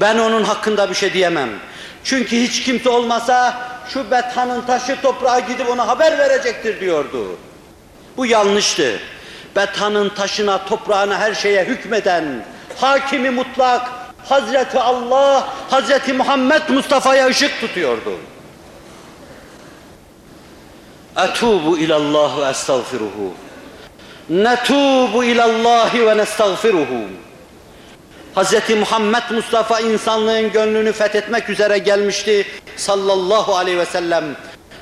Ben onun hakkında bir şey diyemem. Çünkü hiç kimse olmasa şu Bethan'ın taşı toprağa gidip ona haber verecektir diyordu. Bu yanlıştı. Bethan'ın taşına, toprağına, her şeye hükmeden, hakimi mutlak, Hazreti Allah, Hazreti Muhammed Mustafa'ya ışık tutuyordu. Etubu ilallah ve estağfiruhu. Netubu ilallahi ve nestağfiruhu. Hz. Muhammed Mustafa insanlığın gönlünü fethetmek üzere gelmişti sallallahu aleyhi ve sellem.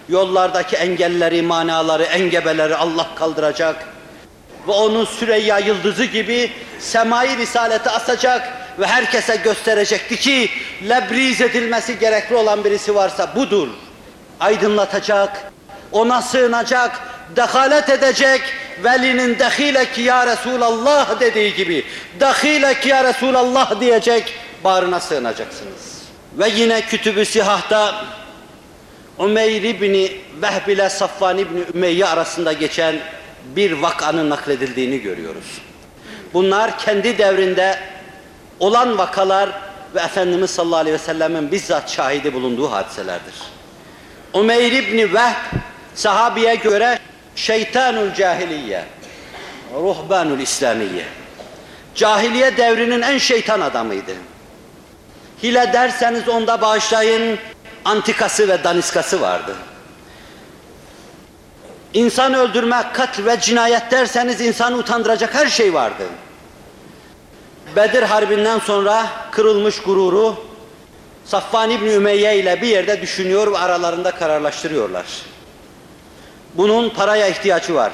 Yollardaki engelleri, manaları, engebeleri Allah kaldıracak ve onu Süreyya yıldızı gibi semai risaleti asacak ve herkese gösterecekti ki lebriz edilmesi gerekli olan birisi varsa budur. Aydınlatacak, ona sığınacak, dehalet edecek, velinin dehilek ya Resulallah dediği gibi dehilek ya Resulallah diyecek, bağrına sığınacaksınız. Ve yine Kütüb-ü Sihah'ta Umeyr İbni Vehb ile Safvan İbni Ümeyye arasında geçen bir vakanın nakledildiğini görüyoruz. Bunlar kendi devrinde olan vakalar ve Efendimiz sallallahu aleyhi ve sellemin bizzat şahidi bulunduğu hadiselerdir. Umeyr İbni Vehb sahabiye göre şeytanul cahiliye, ruhbanul İslamiye. Cahiliye devrinin en şeytan adamıydı. Hile derseniz onda bağışlayın, antikası ve daniskası vardı. İnsan öldürme, katl ve cinayet derseniz insanı utandıracak her şey vardı. Bedir Harbi'nden sonra kırılmış gururu Safvan İbni Ümeyye ile bir yerde düşünüyor ve aralarında kararlaştırıyorlar. Bunun paraya ihtiyacı var.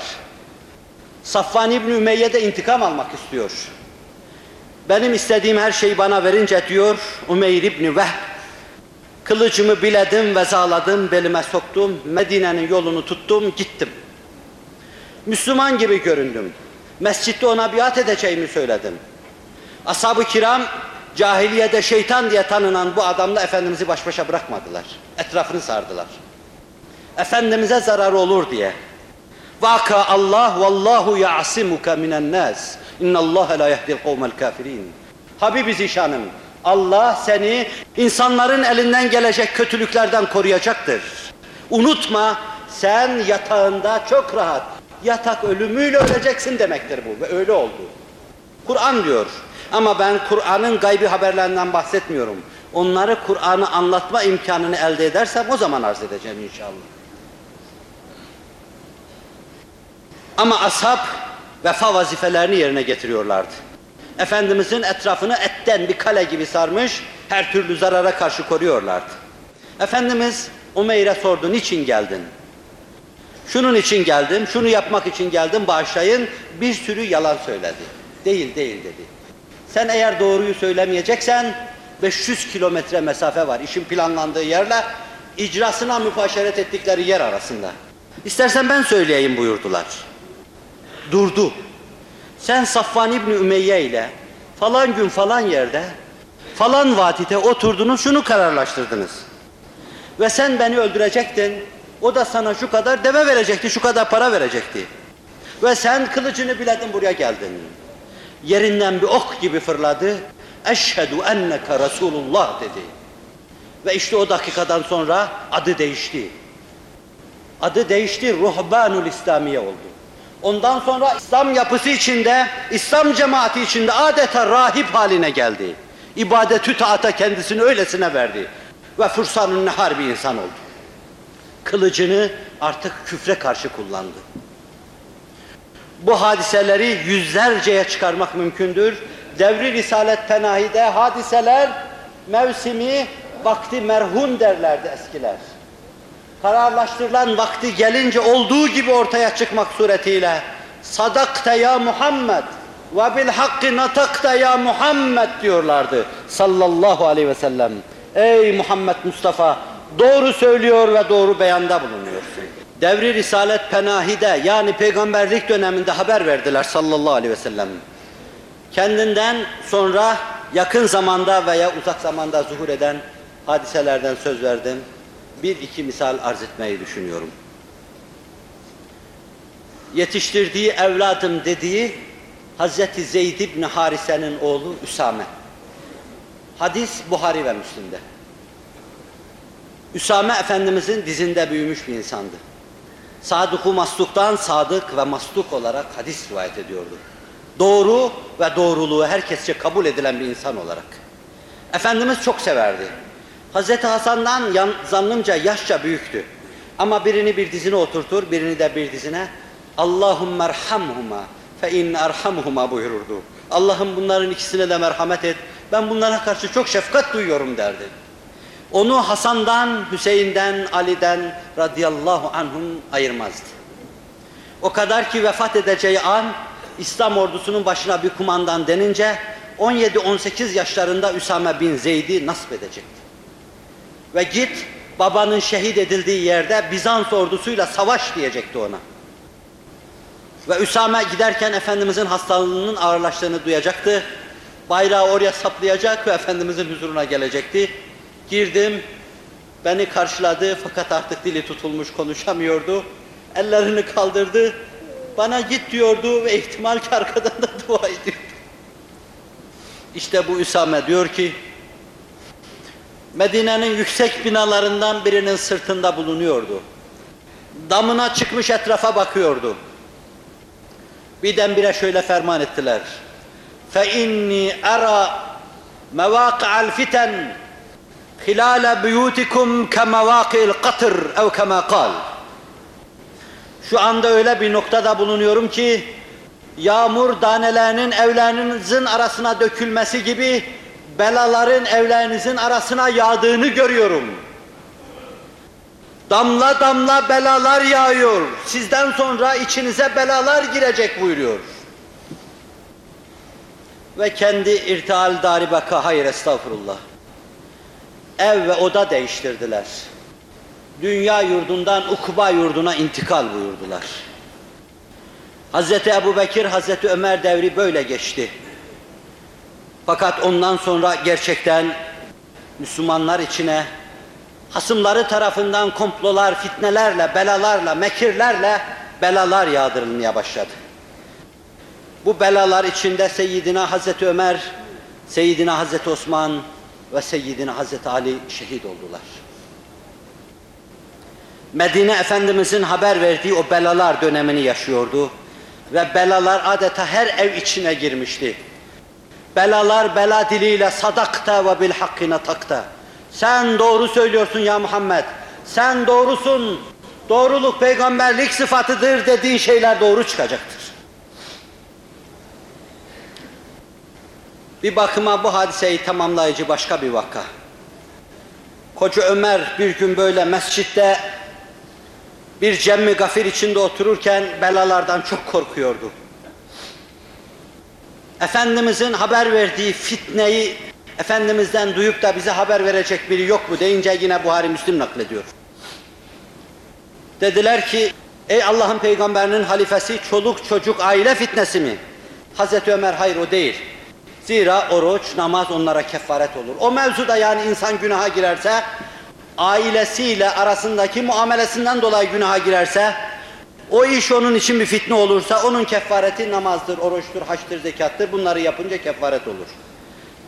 Safvan İbni Ümeyye de intikam almak istiyor. Benim istediğim her şeyi bana verince diyor Umeyr İbni Vehb, kılıcımı biledim ve zağladım, belime soktum, Medine'nin yolunu tuttum, gittim. Müslüman gibi göründüm. Mescitte ona biat edeceğimi söyledim. Ashab-ı kiram cahiliyede şeytan diye tanınan bu adamla Efendimiz'i baş başa bırakmadılar. Etrafını sardılar. Efendimiz'e zararı olur diye. Vaka Allah vallahu ya'simuka minen nas. İnnallâhe la yehdil kavmel kafirin. Habibi zişanım, Allah seni insanların elinden gelecek kötülüklerden koruyacaktır. Unutma, sen yatağında çok rahat, yatak ölümüyle öleceksin demektir bu ve öyle oldu. Kur'an diyor. Ama ben Kur'an'ın gaybi haberlerinden bahsetmiyorum. Onları Kur'an'ı anlatma imkanını elde edersem o zaman arz edeceğim inşallah. Ama ashab vefa vazifelerini yerine getiriyorlardı. Efendimizin etrafını etten bir kale gibi sarmış, her türlü zarara karşı koruyorlardı. Efendimiz Umeyr'e sordu, niçin geldin? Şunun için geldim, şunu yapmak için geldim, bağışlayın. Bir sürü yalan söyledi. Değil, değil dedi. Sen eğer doğruyu söylemeyeceksen 500 kilometre mesafe var işin planlandığı yerle icrasına müfaşeret ettikleri yer arasında. İstersen ben söyleyeyim buyurdular. Durdu. Sen Safvan İbni Ümeyye ile falan gün falan yerde falan vadide oturdunuz şunu kararlaştırdınız. Ve sen beni öldürecektin. O da sana şu kadar deve verecekti, şu kadar para verecekti. Ve sen kılıcını biledin buraya geldin. Yerinden bir ok gibi fırladı. Eşhedü enneke Resulullah dedi. Ve işte o dakikadan sonra adı değişti. Adı değişti, Ruhbanul İslamiye oldu. Ondan sonra İslam yapısı içinde, İslam cemaati içinde adeta rahip haline geldi. İbadetü taata kendisini öylesine verdi. Ve fırsanın nehar bir insan oldu. Kılıcını artık küfre karşı kullandı. Bu hadiseleri yüzlerceye çıkarmak mümkündür. Devri Risalet Penahi'de hadiseler mevsimi vakti merhun derlerdi eskiler. Kararlaştırılan vakti gelince olduğu gibi ortaya çıkmak suretiyle sadakte ya Muhammed ve bil hakkı natakte ya Muhammed diyorlardı sallallahu aleyhi ve sellem. Ey Muhammed Mustafa doğru söylüyor ve doğru beyanda bulunuyorsun. Devri Risalet Penahi'de yani peygamberlik döneminde haber verdiler sallallahu aleyhi ve sellem. Kendinden sonra yakın zamanda veya uzak zamanda zuhur eden hadiselerden söz verdim. Bir iki misal arz etmeyi düşünüyorum. Yetiştirdiği evladım dediği Hazreti Zeyd ibn Harise'nin oğlu Üsame. Hadis Buhari ve Müslim'de. Üsame Efendimizin dizinde büyümüş bir insandı. Sadık-ı Masluk'tan sadık ve masluk olarak hadis rivayet ediyordu. Doğru ve doğruluğu herkesçe kabul edilen bir insan olarak. Efendimiz çok severdi. Hazreti Hasan'dan yan, zannımca yaşça büyüktü. Ama birini bir dizine oturtur, birini de bir dizine Allahümme erhamhuma fe in erhamhuma buyururdu. Allah'ım bunların ikisine de merhamet et. Ben bunlara karşı çok şefkat duyuyorum derdi. Onu Hasan'dan, Hüseyin'den, Ali'den radıyallahu anhum ayırmazdı. O kadar ki vefat edeceği an İslam ordusunun başına bir kumandan denince 17-18 yaşlarında Üsame bin Zeyd'i nasip edecekti. Ve git babanın şehit edildiği yerde Bizans ordusuyla savaş diyecekti ona. Ve Üsame giderken Efendimizin hastalığının ağırlaştığını duyacaktı. Bayrağı oraya saplayacak ve Efendimizin huzuruna gelecekti. Girdim, beni karşıladı fakat artık dili tutulmuş konuşamıyordu. Ellerini kaldırdı, bana git diyordu ve ihtimal ki arkadan da dua ediyordu. İşte bu Üsame diyor ki, Medine'nin yüksek binalarından birinin sırtında bulunuyordu. Damına çıkmış etrafa bakıyordu. Birdenbire şöyle ferman ettiler. فَاِنِّي اَرَى مَوَاقِعَ الْفِتَنِ خِلَالَ بُيُوتِكُمْ كَمَوَاقِعِ الْقَطِرِ اَوْ كَمَا قَالٍ Şu anda öyle bir noktada bulunuyorum ki, yağmur danelerinin evlerinizin arasına dökülmesi gibi, belaların evlerinizin arasına yağdığını görüyorum. Damla damla belalar yağıyor. Sizden sonra içinize belalar girecek buyuruyor. Ve kendi irtihal daribaka hayır estağfurullah. Ev ve oda değiştirdiler. Dünya yurdundan ukuba yurduna intikal buyurdular. Hazreti Ebu Bekir, Hazreti Ömer devri böyle geçti. Fakat ondan sonra gerçekten Müslümanlar içine hasımları tarafından komplolar, fitnelerle, belalarla, mekirlerle belalar yağdırılmaya başladı. Bu belalar içinde Seyyidina Hazreti Ömer, Seyyidina Hazreti Osman ve Seyyidina Hazreti Ali şehit oldular. Medine Efendimizin haber verdiği o belalar dönemini yaşıyordu ve belalar adeta her ev içine girmişti. Belalar bela diliyle sadakta ve bil hakkine takta. Sen doğru söylüyorsun ya Muhammed. Sen doğrusun. Doğruluk peygamberlik sıfatıdır dediğin şeyler doğru çıkacaktır. Bir bakıma bu hadiseyi tamamlayıcı başka bir vaka. Koca Ömer bir gün böyle mescitte bir cemmi gafir içinde otururken belalardan çok korkuyordu. Efendimizin haber verdiği fitneyi Efendimiz'den duyup da bize haber verecek biri yok mu deyince yine Buhari Müslim naklediyor. Dediler ki ey Allah'ın peygamberinin halifesi çoluk çocuk aile fitnesi mi? Hazreti Ömer hayır o değil. Zira oruç, namaz onlara kefaret olur. O mevzuda yani insan günaha girerse, ailesiyle arasındaki muamelesinden dolayı günaha girerse, o iş onun için bir fitne olursa, onun kefareti namazdır, oruçtur, haçtır, zekattır. Bunları yapınca kefaret olur.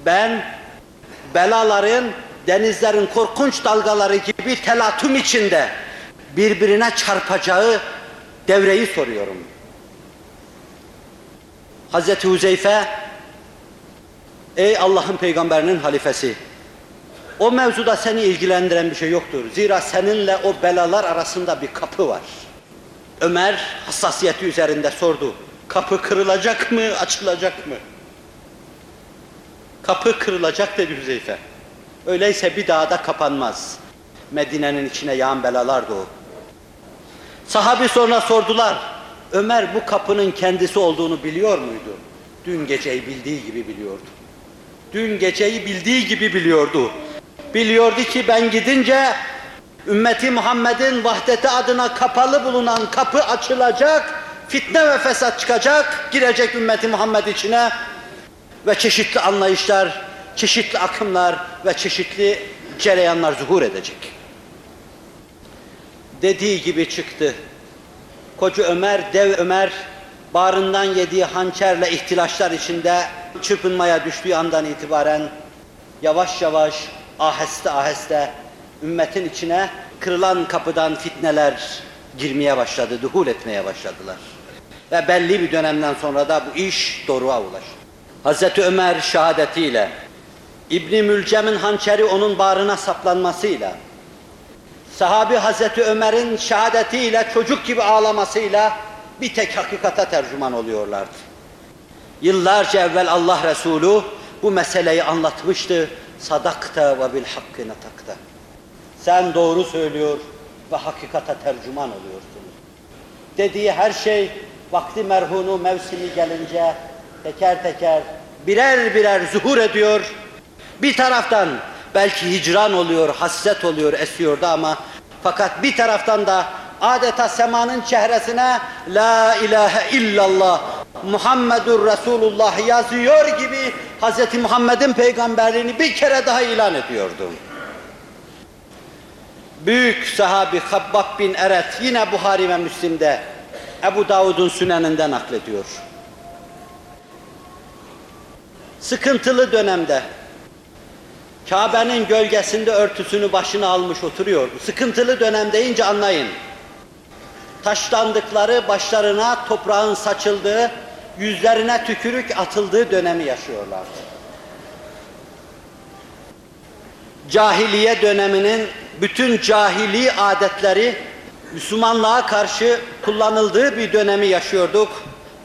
Ben belaların, denizlerin korkunç dalgaları gibi telatüm içinde birbirine çarpacağı devreyi soruyorum. Hazreti Huzeyfe Ey Allah'ın peygamberinin halifesi, o mevzuda seni ilgilendiren bir şey yoktur. Zira seninle o belalar arasında bir kapı var. Ömer hassasiyeti üzerinde sordu. Kapı kırılacak mı, açılacak mı? Kapı kırılacak dedi Hüzeyfe. Öyleyse bir daha da kapanmaz. Medine'nin içine yağan belalardı o. Sahabi sonra sordular. Ömer bu kapının kendisi olduğunu biliyor muydu? Dün geceyi bildiği gibi biliyordu dün geceyi bildiği gibi biliyordu. Biliyordu ki ben gidince ümmeti Muhammed'in vahdeti adına kapalı bulunan kapı açılacak, fitne ve fesat çıkacak, girecek ümmeti Muhammed içine ve çeşitli anlayışlar, çeşitli akımlar ve çeşitli cereyanlar zuhur edecek. Dediği gibi çıktı. Koca Ömer, dev Ömer, bağrından yediği hançerle ihtilaşlar içinde çırpınmaya düştüğü andan itibaren yavaş yavaş, aheste aheste ümmetin içine kırılan kapıdan fitneler girmeye başladı, duhul etmeye başladılar. Ve belli bir dönemden sonra da bu iş doruğa ulaştı. Hazreti Ömer şehadetiyle, İbni Mülcem'in hançeri onun bağrına saplanmasıyla, sahabi Hazreti Ömer'in şehadetiyle, çocuk gibi ağlamasıyla bir tek hakikate tercüman oluyorlardı. Yıllarca evvel Allah Resulü bu meseleyi anlatmıştı. Sadakta ve bil hakkı natakta. Sen doğru söylüyor ve hakikate tercüman oluyorsun. Dediği her şey vakti merhunu mevsimi gelince teker teker birer birer zuhur ediyor. Bir taraftan belki hicran oluyor, hasret oluyor, esiyordu ama fakat bir taraftan da adeta semanın çehresine La ilahe illallah Muhammedur Resulullah yazıyor gibi Hz. Muhammed'in peygamberliğini bir kere daha ilan ediyordu. Büyük sahabi Habbab bin Eret yine Buhari ve Müslim'de Ebu Davud'un süneninden naklediyor. Sıkıntılı dönemde Kabe'nin gölgesinde örtüsünü başına almış oturuyordu. Sıkıntılı dönem deyince anlayın. Taşlandıkları, başlarına toprağın saçıldığı, yüzlerine tükürük atıldığı dönemi yaşıyorlardı. Cahiliye döneminin bütün cahili adetleri Müslümanlığa karşı kullanıldığı bir dönemi yaşıyorduk.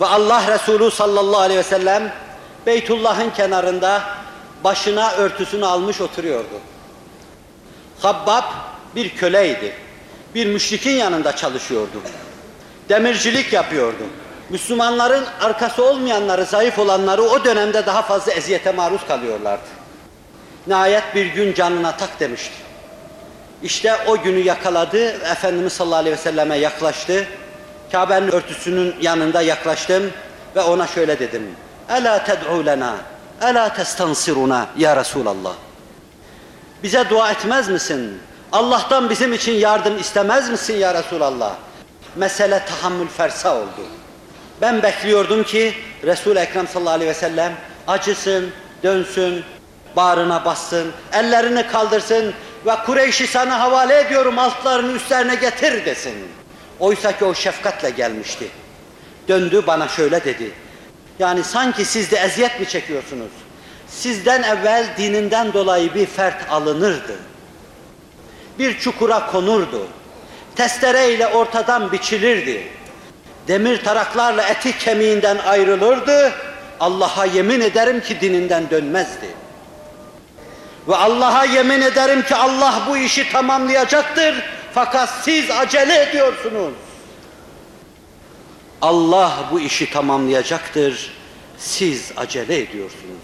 Ve Allah Resulü sallallahu aleyhi ve sellem Beytullah'ın kenarında başına örtüsünü almış oturuyordu. Habbab bir köleydi. Bir müşrikin yanında çalışıyordu. Demircilik yapıyordu. Müslümanların arkası olmayanları, zayıf olanları o dönemde daha fazla eziyete maruz kalıyorlardı. Nihayet bir gün canına tak demişti. İşte o günü yakaladı, Efendimiz sallallahu aleyhi ve selleme yaklaştı. Kabe'nin örtüsünün yanında yaklaştım ve ona şöyle dedim. Ela ted'u lena, ela testansiruna ya Resulallah. Bize dua etmez misin? Allah'tan bizim için yardım istemez misin ya Resulallah? Mesele tahammül fersa oldu. Ben bekliyordum ki Resul-i Ekrem sallallahu aleyhi ve sellem acısın, dönsün, bağrına bassın, ellerini kaldırsın ve Kureyş'i sana havale ediyorum altlarını üstlerine getir desin. Oysa ki o şefkatle gelmişti. Döndü bana şöyle dedi. Yani sanki siz de eziyet mi çekiyorsunuz? Sizden evvel dininden dolayı bir fert alınırdı. Bir çukura konurdu. Testereyle ortadan biçilirdi. Demir taraklarla eti kemiğinden ayrılırdı. Allah'a yemin ederim ki dininden dönmezdi. Ve Allah'a yemin ederim ki Allah bu işi tamamlayacaktır. Fakat siz acele ediyorsunuz. Allah bu işi tamamlayacaktır. Siz acele ediyorsunuz.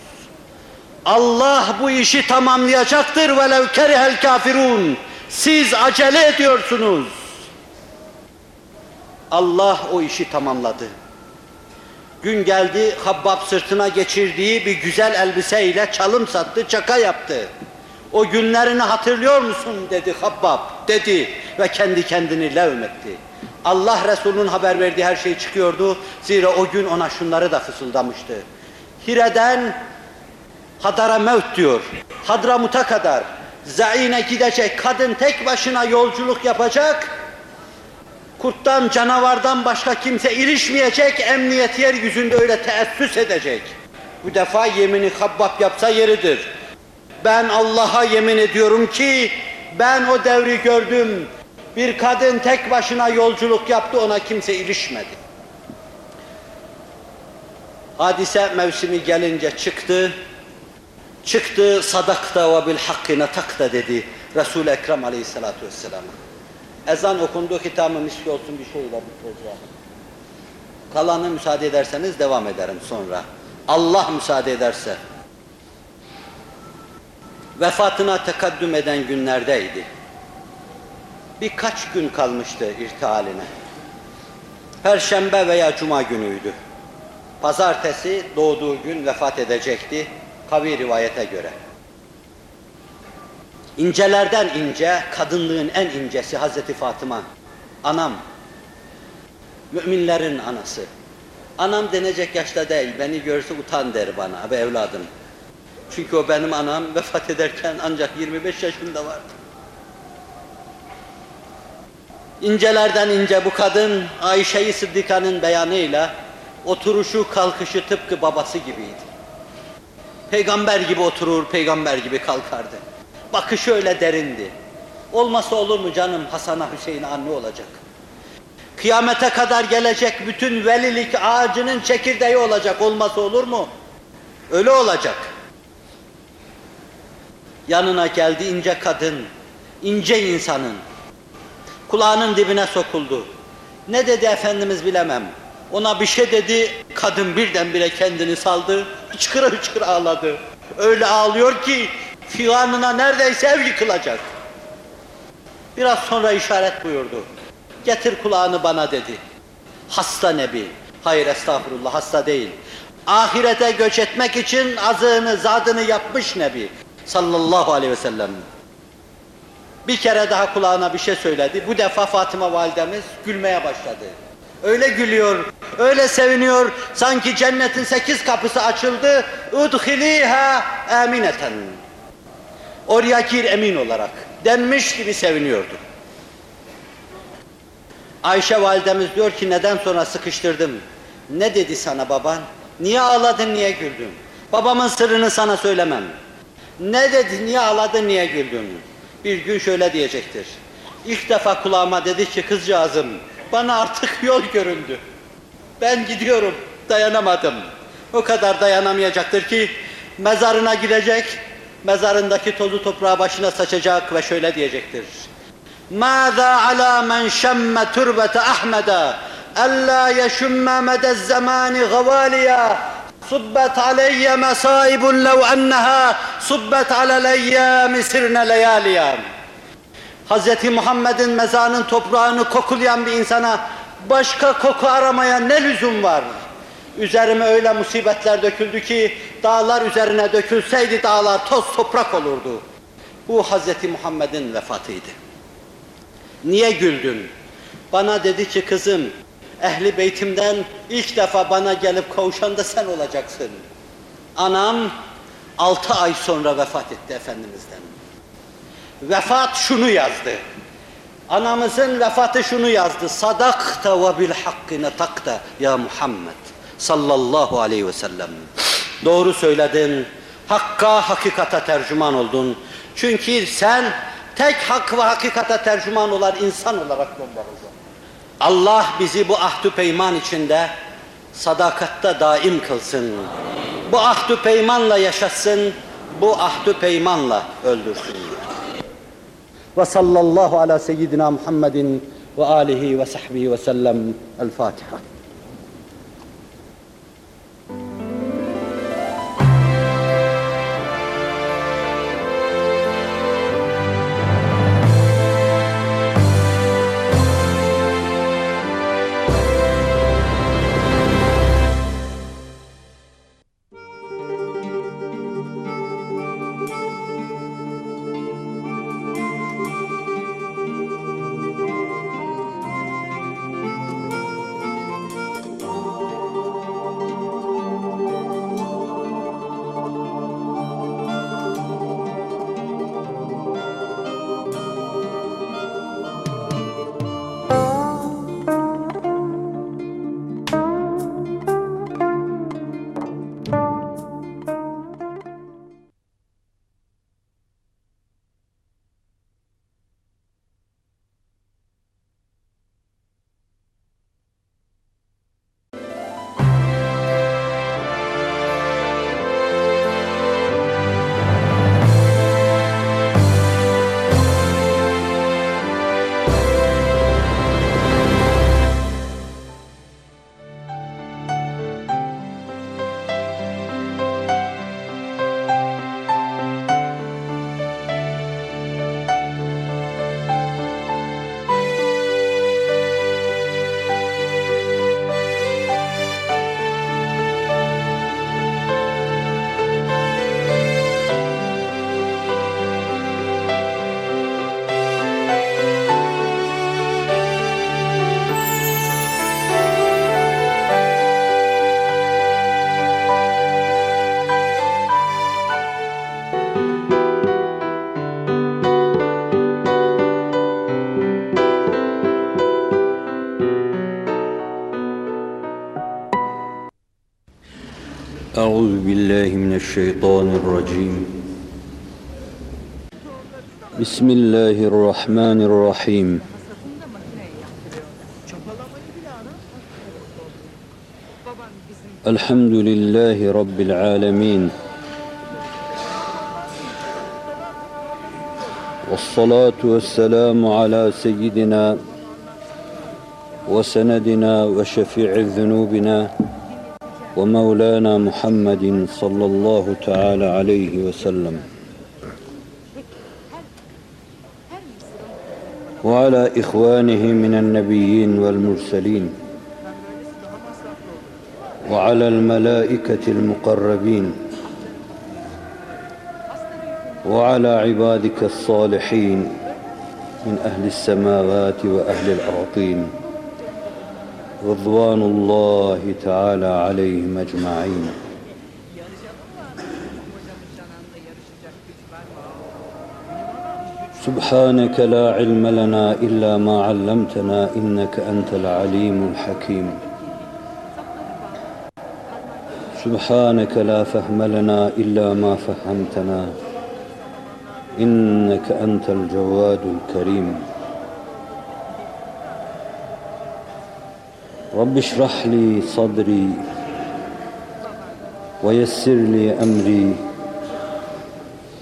Allah bu işi tamamlayacaktır velev kerihel kafirun. Siz acele ediyorsunuz. Allah o işi tamamladı. Gün geldi, Habbab sırtına geçirdiği bir güzel elbiseyle çalım sattı, çaka yaptı. O günlerini hatırlıyor musun dedi Habbab, dedi ve kendi kendini levmetti. Allah Resulü'nün haber verdiği her şey çıkıyordu. Zira o gün ona şunları da fısıldamıştı. Hire'den Hadara mevt diyor. Hadramut'a kadar Zaine gidecek kadın tek başına yolculuk yapacak. Kurttan, canavardan başka kimse ilişmeyecek, emniyet yeryüzünde öyle teessüs edecek. Bu defa yemini Habbab yapsa yeridir. Ben Allah'a yemin ediyorum ki ben o devri gördüm. Bir kadın tek başına yolculuk yaptı, ona kimse ilişmedi. Hadise mevsimi gelince çıktı. Çıktı sadakta ve bil hakkine takta dedi Resul-i Ekrem aleyhissalatu vesselam'a. Ezan okundu, hitamı miski olsun bir şeyle bitireceğim. Kalanı müsaade ederseniz devam ederim sonra. Allah müsaade ederse. Vefatına tekaddüm eden günlerdeydi. Birkaç gün kalmıştı irtihaline. Perşembe veya cuma günüydü. Pazartesi doğduğu gün vefat edecekti. Kavi rivayete göre. İncelerden ince, kadınlığın en incesi Hazreti Fatıma. Anam, müminlerin anası. Anam denecek yaşta değil, beni görse utan der bana, abi evladım. Çünkü o benim anam vefat ederken ancak 25 yaşında vardı. İncelerden ince bu kadın Ayşe-i Sıddika'nın beyanıyla oturuşu kalkışı tıpkı babası gibiydi. Peygamber gibi oturur, peygamber gibi kalkardı. Bakışı öyle derindi. Olmasa olur mu canım Hasan'a Hüseyin anne olacak. Kıyamete kadar gelecek bütün velilik ağacının çekirdeği olacak. Olmasa olur mu? Öyle olacak. Yanına geldi ince kadın, ince insanın. Kulağının dibine sokuldu. Ne dedi Efendimiz bilemem. Ona bir şey dedi, kadın birdenbire kendini saldı, hıçkıra hıçkıra ağladı. Öyle ağlıyor ki figanına neredeyse ev yıkılacak. Biraz sonra işaret buyurdu. Getir kulağını bana dedi. Hasta Nebi. Hayır estağfurullah hasta değil. Ahirete göç etmek için azığını, zadını yapmış Nebi. Sallallahu aleyhi ve sellem. Bir kere daha kulağına bir şey söyledi. Bu defa Fatıma validemiz gülmeye başladı. Öyle gülüyor, öyle seviniyor. Sanki cennetin sekiz kapısı açıldı. Udhiliha amineten. Oraya gir emin olarak. Denmiş gibi seviniyordu. Ayşe validemiz diyor ki neden sonra sıkıştırdım? Ne dedi sana baban? Niye ağladın, niye güldün? Babamın sırrını sana söylemem. Ne dedi, niye ağladın, niye güldün? Bir gün şöyle diyecektir. İlk defa kulağıma dedi ki kızcağızım, bana artık yol göründü. Ben gidiyorum, dayanamadım. O kadar dayanamayacaktır ki mezarına gidecek, mezarındaki tozu toprağı başına saçacak ve şöyle diyecektir. ماذا على من شم تربة أحمد ألا يشم مدى الزمان غواليا صبت علي مصائب لو أنها صبت على الأيام سرن لياليا Hz. Muhammed'in mezarının toprağını kokulayan bir insana başka koku aramaya ne lüzum var? Üzerime öyle musibetler döküldü ki dağlar üzerine dökülseydi dağlar toz toprak olurdu. Bu Hz. Muhammed'in vefatıydı. Niye güldün? Bana dedi ki kızım, ehli beytimden ilk defa bana gelip kavuşan da sen olacaksın. Anam altı ay sonra vefat etti Efendimiz'den. Vefat şunu yazdı. Anamızın vefatı şunu yazdı. Sadakta ve bil hakkı netakta ya Muhammed sallallahu aleyhi ve sellem. Doğru söyledin. Hakka, hakikata tercüman oldun. Çünkü sen tek hak ve hakikata tercüman olan insan olarak gönderildi. Allah bizi bu ahdü peyman içinde sadakatta daim kılsın. Bu ahdü peymanla yaşasın, bu ahdü peymanla öldürsün. Ve sallallahu ala seyyidina Muhammedin ve alihi ve sahbihi ve sellem. El Fatiha. الشيطان الرجيم. بسم الله الرحمن الرحيم. الحمد لله رب العالمين. والصلاة والسلام على سيدنا وسندنا وشفيع ذنوبنا ومولانا محمد صلى الله تعالى عليه وسلم. وعلى إخوانه من النبيين والمرسلين. وعلى الملائكة المقربين. وعلى عبادك الصالحين من أهل السماوات وأهل الأرضين. رضوان الله تعالى عليهم أجمعين hocamın cananla yarışacak güç var mı? سبحانك لا علم لنا إلا ما علمتنا إنك أنت العليم الحكيم سبحانك لا فهم لنا إلا ما فهمتنا إنك أنت الجواد الكريم رب اشرح لي صدري ويسر لي أمري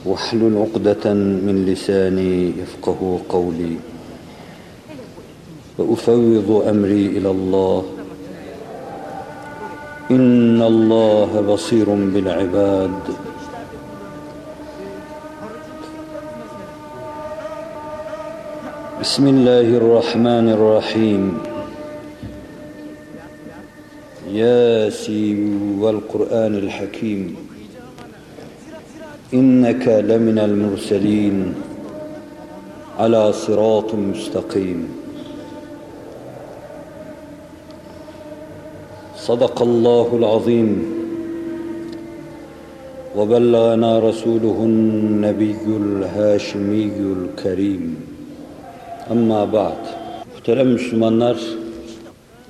واحلل عقدة من لساني يفقه قولي وأفوض أمري إلى الله. إن الله بصير بالعباد. بسم الله الرحمن الرحيم. ياسين والقرآن الحكيم إنك لمن المرسلين على صراط مستقيم صدق الله العظيم وبلغنا رسوله النبي الهاشمي الكريم Amma ba'd. Muhterem Müslümanlar,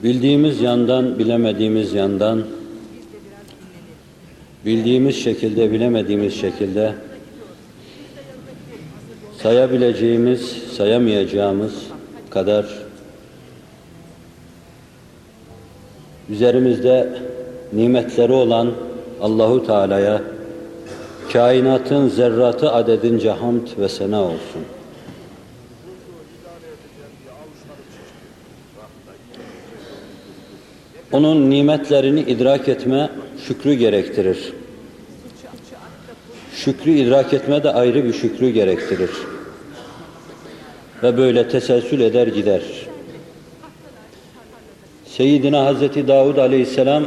bildiğimiz yandan, bilemediğimiz yandan, bildiğimiz şekilde, bilemediğimiz şekilde sayabileceğimiz, sayamayacağımız kadar üzerimizde nimetleri olan Allahu Teala'ya kainatın zerratı adedince hamd ve sena olsun. Onun nimetlerini idrak etme şükrü gerektirir. Şükrü idrak etme de ayrı bir şükrü gerektirir. Ve böyle teselsül eder gider. Seyyidina Hazreti Davud Aleyhisselam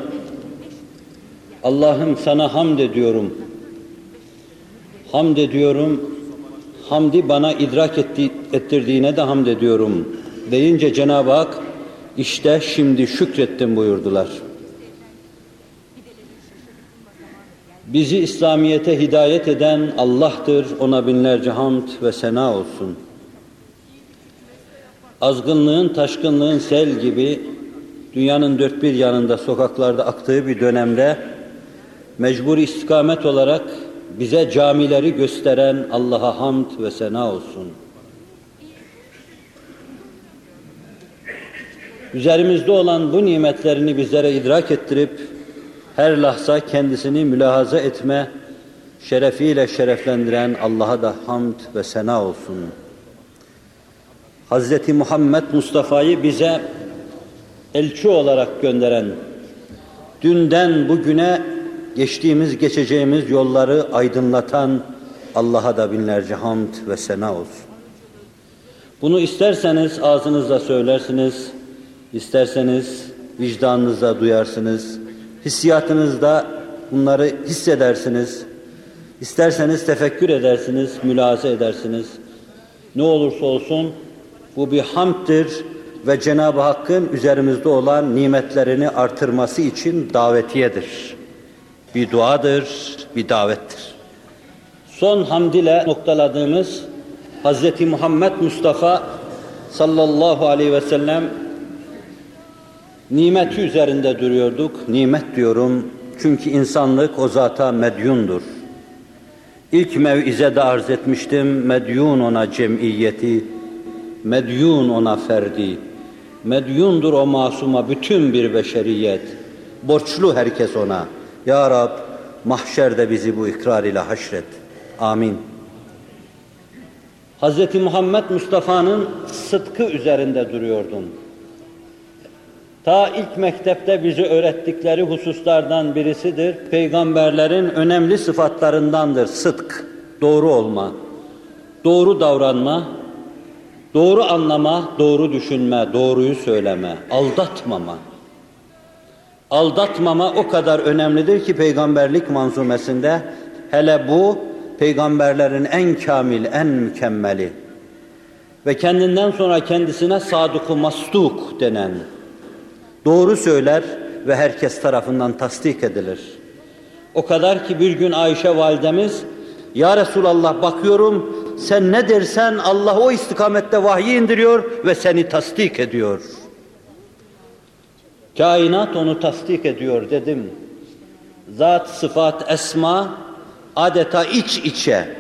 Allah'ım sana hamd ediyorum. Hamd ediyorum. Hamdi bana idrak etti, ettirdiğine de hamd ediyorum. Deyince Cenab-ı Hak işte şimdi şükrettim buyurdular. Bizi İslamiyet'e hidayet eden Allah'tır. Ona binlerce hamd ve sena olsun. Azgınlığın, taşkınlığın sel gibi dünyanın dört bir yanında sokaklarda aktığı bir dönemde mecbur istikamet olarak bize camileri gösteren Allah'a hamd ve sena olsun. Üzerimizde olan bu nimetlerini bizlere idrak ettirip her lahza kendisini mülahaza etme şerefiyle şereflendiren Allah'a da hamd ve sena olsun. Hazreti Muhammed Mustafa'yı bize elçi olarak gönderen, dünden bugüne geçtiğimiz geçeceğimiz yolları aydınlatan Allah'a da binlerce hamd ve sena olsun. Bunu isterseniz ağzınızla söylersiniz, isterseniz vicdanınızda duyarsınız, hissiyatınızda bunları hissedersiniz, isterseniz tefekkür edersiniz, mülaze edersiniz. Ne olursa olsun bu bir hamddir ve Cenab-ı Hakk'ın üzerimizde olan nimetlerini artırması için davetiyedir. Bir duadır, bir davettir. Son hamd ile noktaladığımız Hz. Muhammed Mustafa sallallahu aleyhi ve sellem nimeti üzerinde duruyorduk. Nimet diyorum Çünkü insanlık o zata medyundur. İlk mevizede arz etmiştim, medyun ona cemiyeti, medyun ona ferdi, medyundur o masuma bütün bir beşeriyet. Borçlu herkes ona. Ya Rab, mahşerde bizi bu ikrar ile haşret. Amin. Hz. Muhammed Mustafa'nın sıdkı üzerinde duruyordum. Ta ilk mektepte bizi öğrettikleri hususlardan birisidir. Peygamberlerin önemli sıfatlarındandır sıdk, doğru olma, doğru davranma, doğru anlama, doğru düşünme, doğruyu söyleme, aldatmama. Aldatmama o kadar önemlidir ki peygamberlik manzumesinde hele bu peygamberlerin en kamil, en mükemmeli ve kendinden sonra kendisine sadık-ı mastuk denen doğru söyler ve herkes tarafından tasdik edilir. O kadar ki bir gün Ayşe validemiz Ya Resulallah bakıyorum sen ne dersen Allah o istikamette vahyi indiriyor ve seni tasdik ediyor. Kainat onu tasdik ediyor dedim. Zat, sıfat, esma adeta iç içe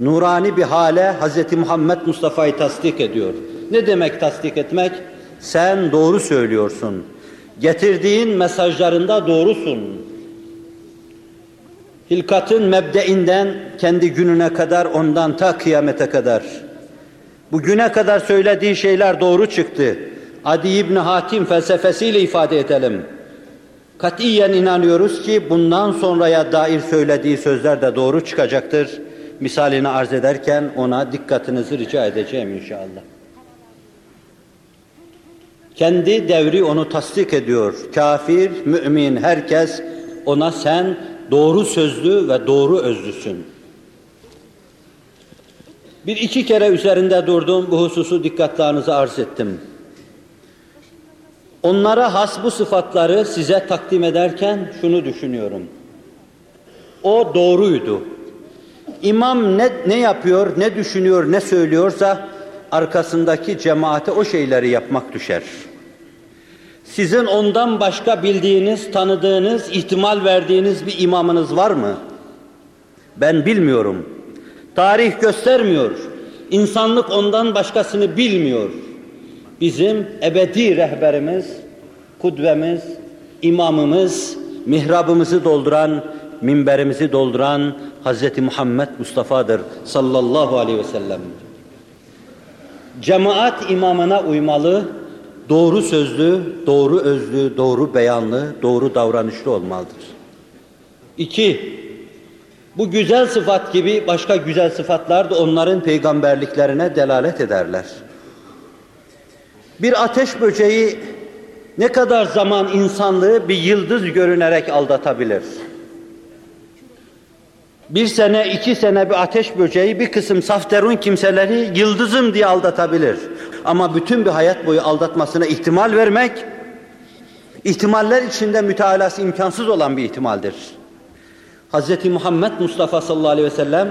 nurani bir hale Hz. Muhammed Mustafa'yı tasdik ediyor. Ne demek tasdik etmek? Sen doğru söylüyorsun. Getirdiğin mesajlarında doğrusun. Hilkatın mebdeinden kendi gününe kadar ondan ta kıyamete kadar. Bugüne kadar söylediği şeyler doğru çıktı. Adi İbni Hatim felsefesiyle ifade edelim. Katiyen inanıyoruz ki bundan sonraya dair söylediği sözler de doğru çıkacaktır. Misalini arz ederken ona dikkatinizi rica edeceğim inşallah. Kendi devri onu tasdik ediyor. Kafir, mümin, herkes ona sen doğru sözlü ve doğru özlüsün. Bir iki kere üzerinde durdum, bu hususu dikkatlerinize arz ettim. Onlara has bu sıfatları size takdim ederken şunu düşünüyorum. O doğruydu. İmam ne, ne yapıyor, ne düşünüyor, ne söylüyorsa arkasındaki cemaate o şeyleri yapmak düşer. Sizin ondan başka bildiğiniz, tanıdığınız, ihtimal verdiğiniz bir imamınız var mı? Ben bilmiyorum. Tarih göstermiyor. İnsanlık ondan başkasını bilmiyor. Bizim ebedi rehberimiz, kudvemiz, imamımız, mihrabımızı dolduran, minberimizi dolduran Hz. Muhammed Mustafa'dır sallallahu aleyhi ve sellem. Cemaat imamına uymalı, doğru sözlü, doğru özlü, doğru beyanlı, doğru davranışlı olmalıdır. İki, bu güzel sıfat gibi başka güzel sıfatlar da onların peygamberliklerine delalet ederler. Bir ateş böceği ne kadar zaman insanlığı bir yıldız görünerek aldatabilir? Bir sene, iki sene bir ateş böceği bir kısım safterun kimseleri yıldızım diye aldatabilir. Ama bütün bir hayat boyu aldatmasına ihtimal vermek, ihtimaller içinde mütealası imkansız olan bir ihtimaldir. Hz. Muhammed Mustafa sallallahu aleyhi ve sellem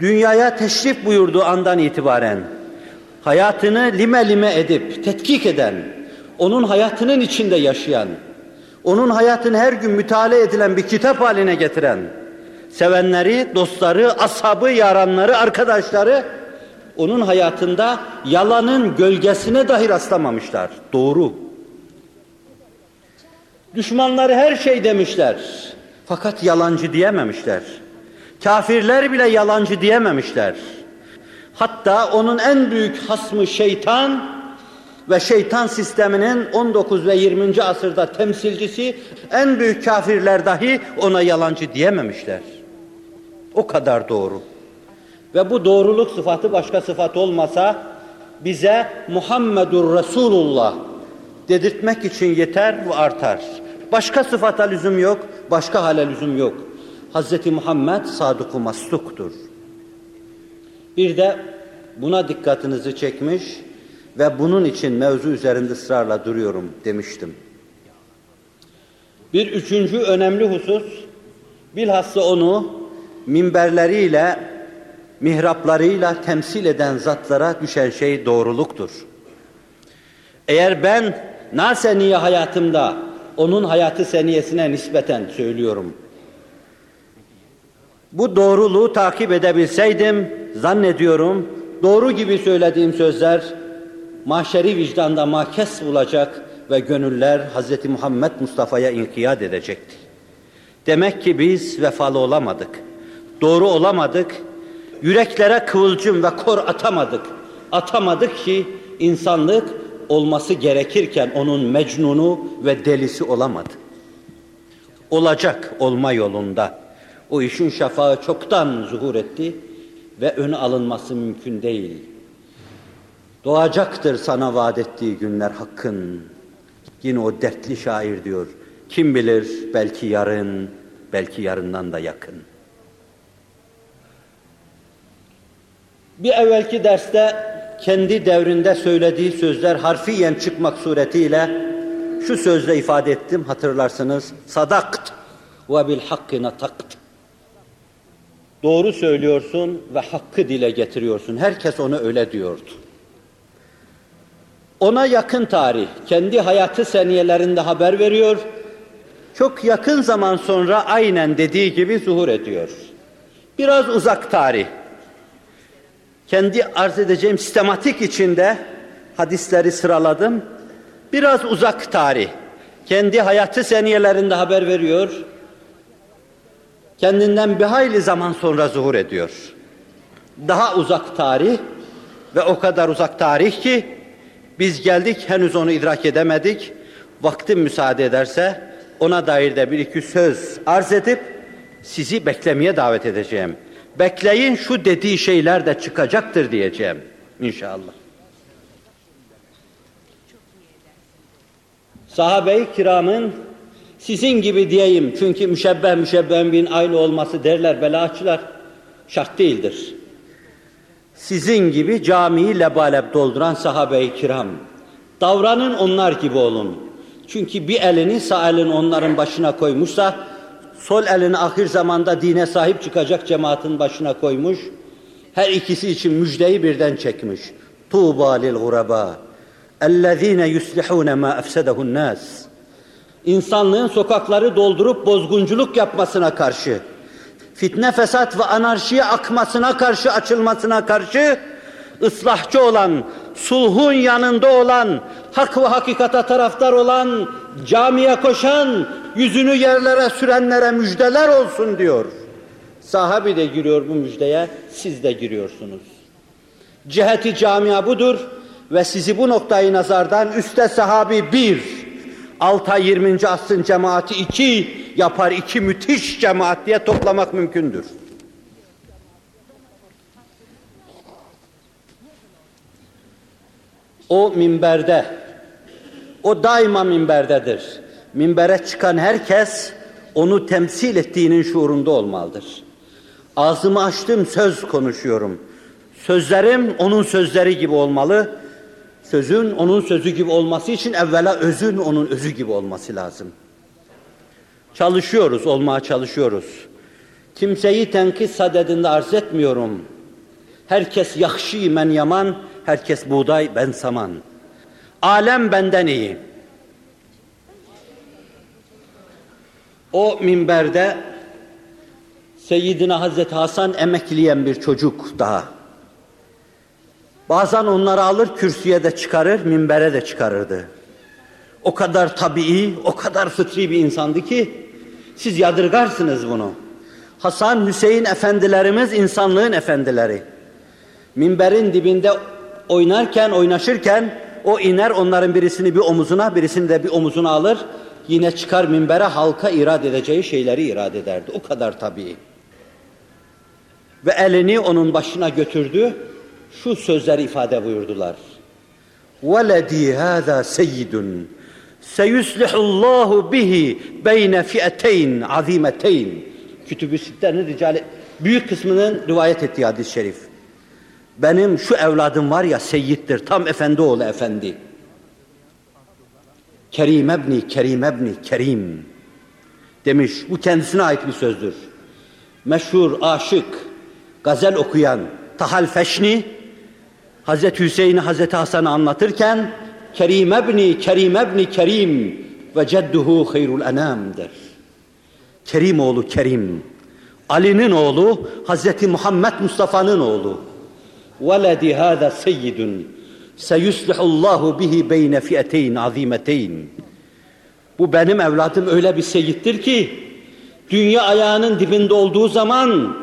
dünyaya teşrif buyurduğu andan itibaren hayatını lime lime edip tetkik eden, onun hayatının içinde yaşayan, onun hayatını her gün müteala edilen bir kitap haline getiren, sevenleri, dostları, ashabı, yaranları, arkadaşları onun hayatında yalanın gölgesine dahi rastlamamışlar. Doğru. Düşmanları her şey demişler. Fakat yalancı diyememişler. Kafirler bile yalancı diyememişler. Hatta onun en büyük hasmı şeytan ve şeytan sisteminin 19 ve 20. asırda temsilcisi en büyük kafirler dahi ona yalancı diyememişler. O kadar doğru. Ve bu doğruluk sıfatı başka sıfat olmasa bize Muhammedur Resulullah dedirtmek için yeter ve artar. Başka sıfata lüzum yok, başka hale lüzum yok. Hz. Muhammed sadık-ı masluktur. Bir de buna dikkatinizi çekmiş ve bunun için mevzu üzerinde ısrarla duruyorum demiştim. Bir üçüncü önemli husus, bilhassa onu minberleriyle, mihraplarıyla temsil eden zatlara düşen şey doğruluktur. Eğer ben naseniye hayatımda onun hayatı seniyesine nispeten söylüyorum. Bu doğruluğu takip edebilseydim zannediyorum doğru gibi söylediğim sözler mahşeri vicdanda makes bulacak ve gönüller Hz. Muhammed Mustafa'ya inkiyat edecekti. Demek ki biz vefalı olamadık. Doğru olamadık. Yüreklere kıvılcım ve kor atamadık. Atamadık ki insanlık olması gerekirken onun mecnunu ve delisi olamadı. Olacak olma yolunda. O işin şafağı çoktan zuhur etti ve öne alınması mümkün değil. Doğacaktır sana vaat ettiği günler hakkın. Yine o dertli şair diyor. Kim bilir belki yarın, belki yarından da yakın. Bir evvelki derste kendi devrinde söylediği sözler harfiyen çıkmak suretiyle şu sözle ifade ettim hatırlarsınız. Sadakt ve bil hakkı natakt. Doğru söylüyorsun ve hakkı dile getiriyorsun. Herkes onu öyle diyordu. Ona yakın tarih, kendi hayatı seniyelerinde haber veriyor. Çok yakın zaman sonra aynen dediği gibi zuhur ediyor. Biraz uzak tarih. Kendi arz edeceğim sistematik içinde hadisleri sıraladım. Biraz uzak tarih. Kendi hayatı seniyelerinde haber veriyor. Kendinden bir hayli zaman sonra zuhur ediyor. Daha uzak tarih ve o kadar uzak tarih ki biz geldik henüz onu idrak edemedik. Vaktim müsaade ederse ona dair de bir iki söz arz edip sizi beklemeye davet edeceğim. Bekleyin şu dediği şeyler de çıkacaktır diyeceğim inşallah. Sahabe-i kiramın sizin gibi diyeyim çünkü müşebbeh müşebbeh bin aynı olması derler belaçılar şart değildir. Sizin gibi camiyi lebalep dolduran sahabe-i kiram. Davranın onlar gibi olun. Çünkü bir elini sağ elini onların başına koymuşsa, sol elini ahir zamanda dine sahip çıkacak cemaatin başına koymuş, her ikisi için müjdeyi birden çekmiş. Tuğba lil guraba, ellezine yuslihune ma efsedehun nas. İnsanlığın sokakları doldurup bozgunculuk yapmasına karşı, fitne, fesat ve anarşiye akmasına karşı, açılmasına karşı ıslahçı olan, sulhun yanında olan, hak ve hakikata taraftar olan, camiye koşan, yüzünü yerlere sürenlere müjdeler olsun diyor. Sahabi de giriyor bu müjdeye, siz de giriyorsunuz. Ciheti camia budur ve sizi bu noktayı nazardan üste sahabi bir, alta 20. asrın cemaati iki yapar iki müthiş cemaat diye toplamak mümkündür. O minberde, o daima minberdedir. Minbere çıkan herkes onu temsil ettiğinin şuurunda olmalıdır. Ağzımı açtım söz konuşuyorum. Sözlerim onun sözleri gibi olmalı. Sözün onun sözü gibi olması için evvela özün onun özü gibi olması lazım. Çalışıyoruz, olmaya çalışıyoruz. Kimseyi tenkit sadedinde arz etmiyorum. Herkes yakşı men yaman, herkes buğday ben saman. Alem benden iyi. O minberde Seyyidina Hazreti Hasan emekleyen bir çocuk daha. Bazen onları alır kürsüye de çıkarır, minbere de çıkarırdı. O kadar tabii, o kadar fıtri bir insandı ki siz yadırgarsınız bunu. Hasan Hüseyin efendilerimiz insanlığın efendileri. Minberin dibinde oynarken, oynaşırken o iner onların birisini bir omuzuna, birisini de bir omuzuna alır. Yine çıkar minbere halka irad edeceği şeyleri irad ederdi. O kadar tabii. Ve elini onun başına götürdü. Şu sözleri ifade buyurdular. وَلَدِي هَذَا سَيِّدٌ سَيُسْلِحُ اللّٰهُ بِهِ بَيْنَ فِئَتَيْنِ عَظِيمَتَيْنِ Kütüb-ü Sitte'nin ricali, büyük kısmının rivayet ettiği hadis-i şerif. Benim şu evladım var ya seyyittir, tam efendi oğlu efendi. Kerim ebni, Kerim ebni, Kerim. Demiş, bu kendisine ait bir sözdür. Meşhur, aşık, gazel okuyan Tahal Feşni, Hazreti Hüseyin'i Hazreti Hasan'ı anlatırken Kerim ebni, Kerim ebni, Kerim ve cedduhu hayrul enam der. Kerim oğlu Kerim. Ali'nin oğlu Hazreti Muhammed Mustafa'nın oğlu. Veledi hâzâ seyyidun. Seyuslihullahu bihi beyne fiyeteyn azimeteyn. Bu benim evladım öyle bir seyittir ki dünya ayağının dibinde olduğu zaman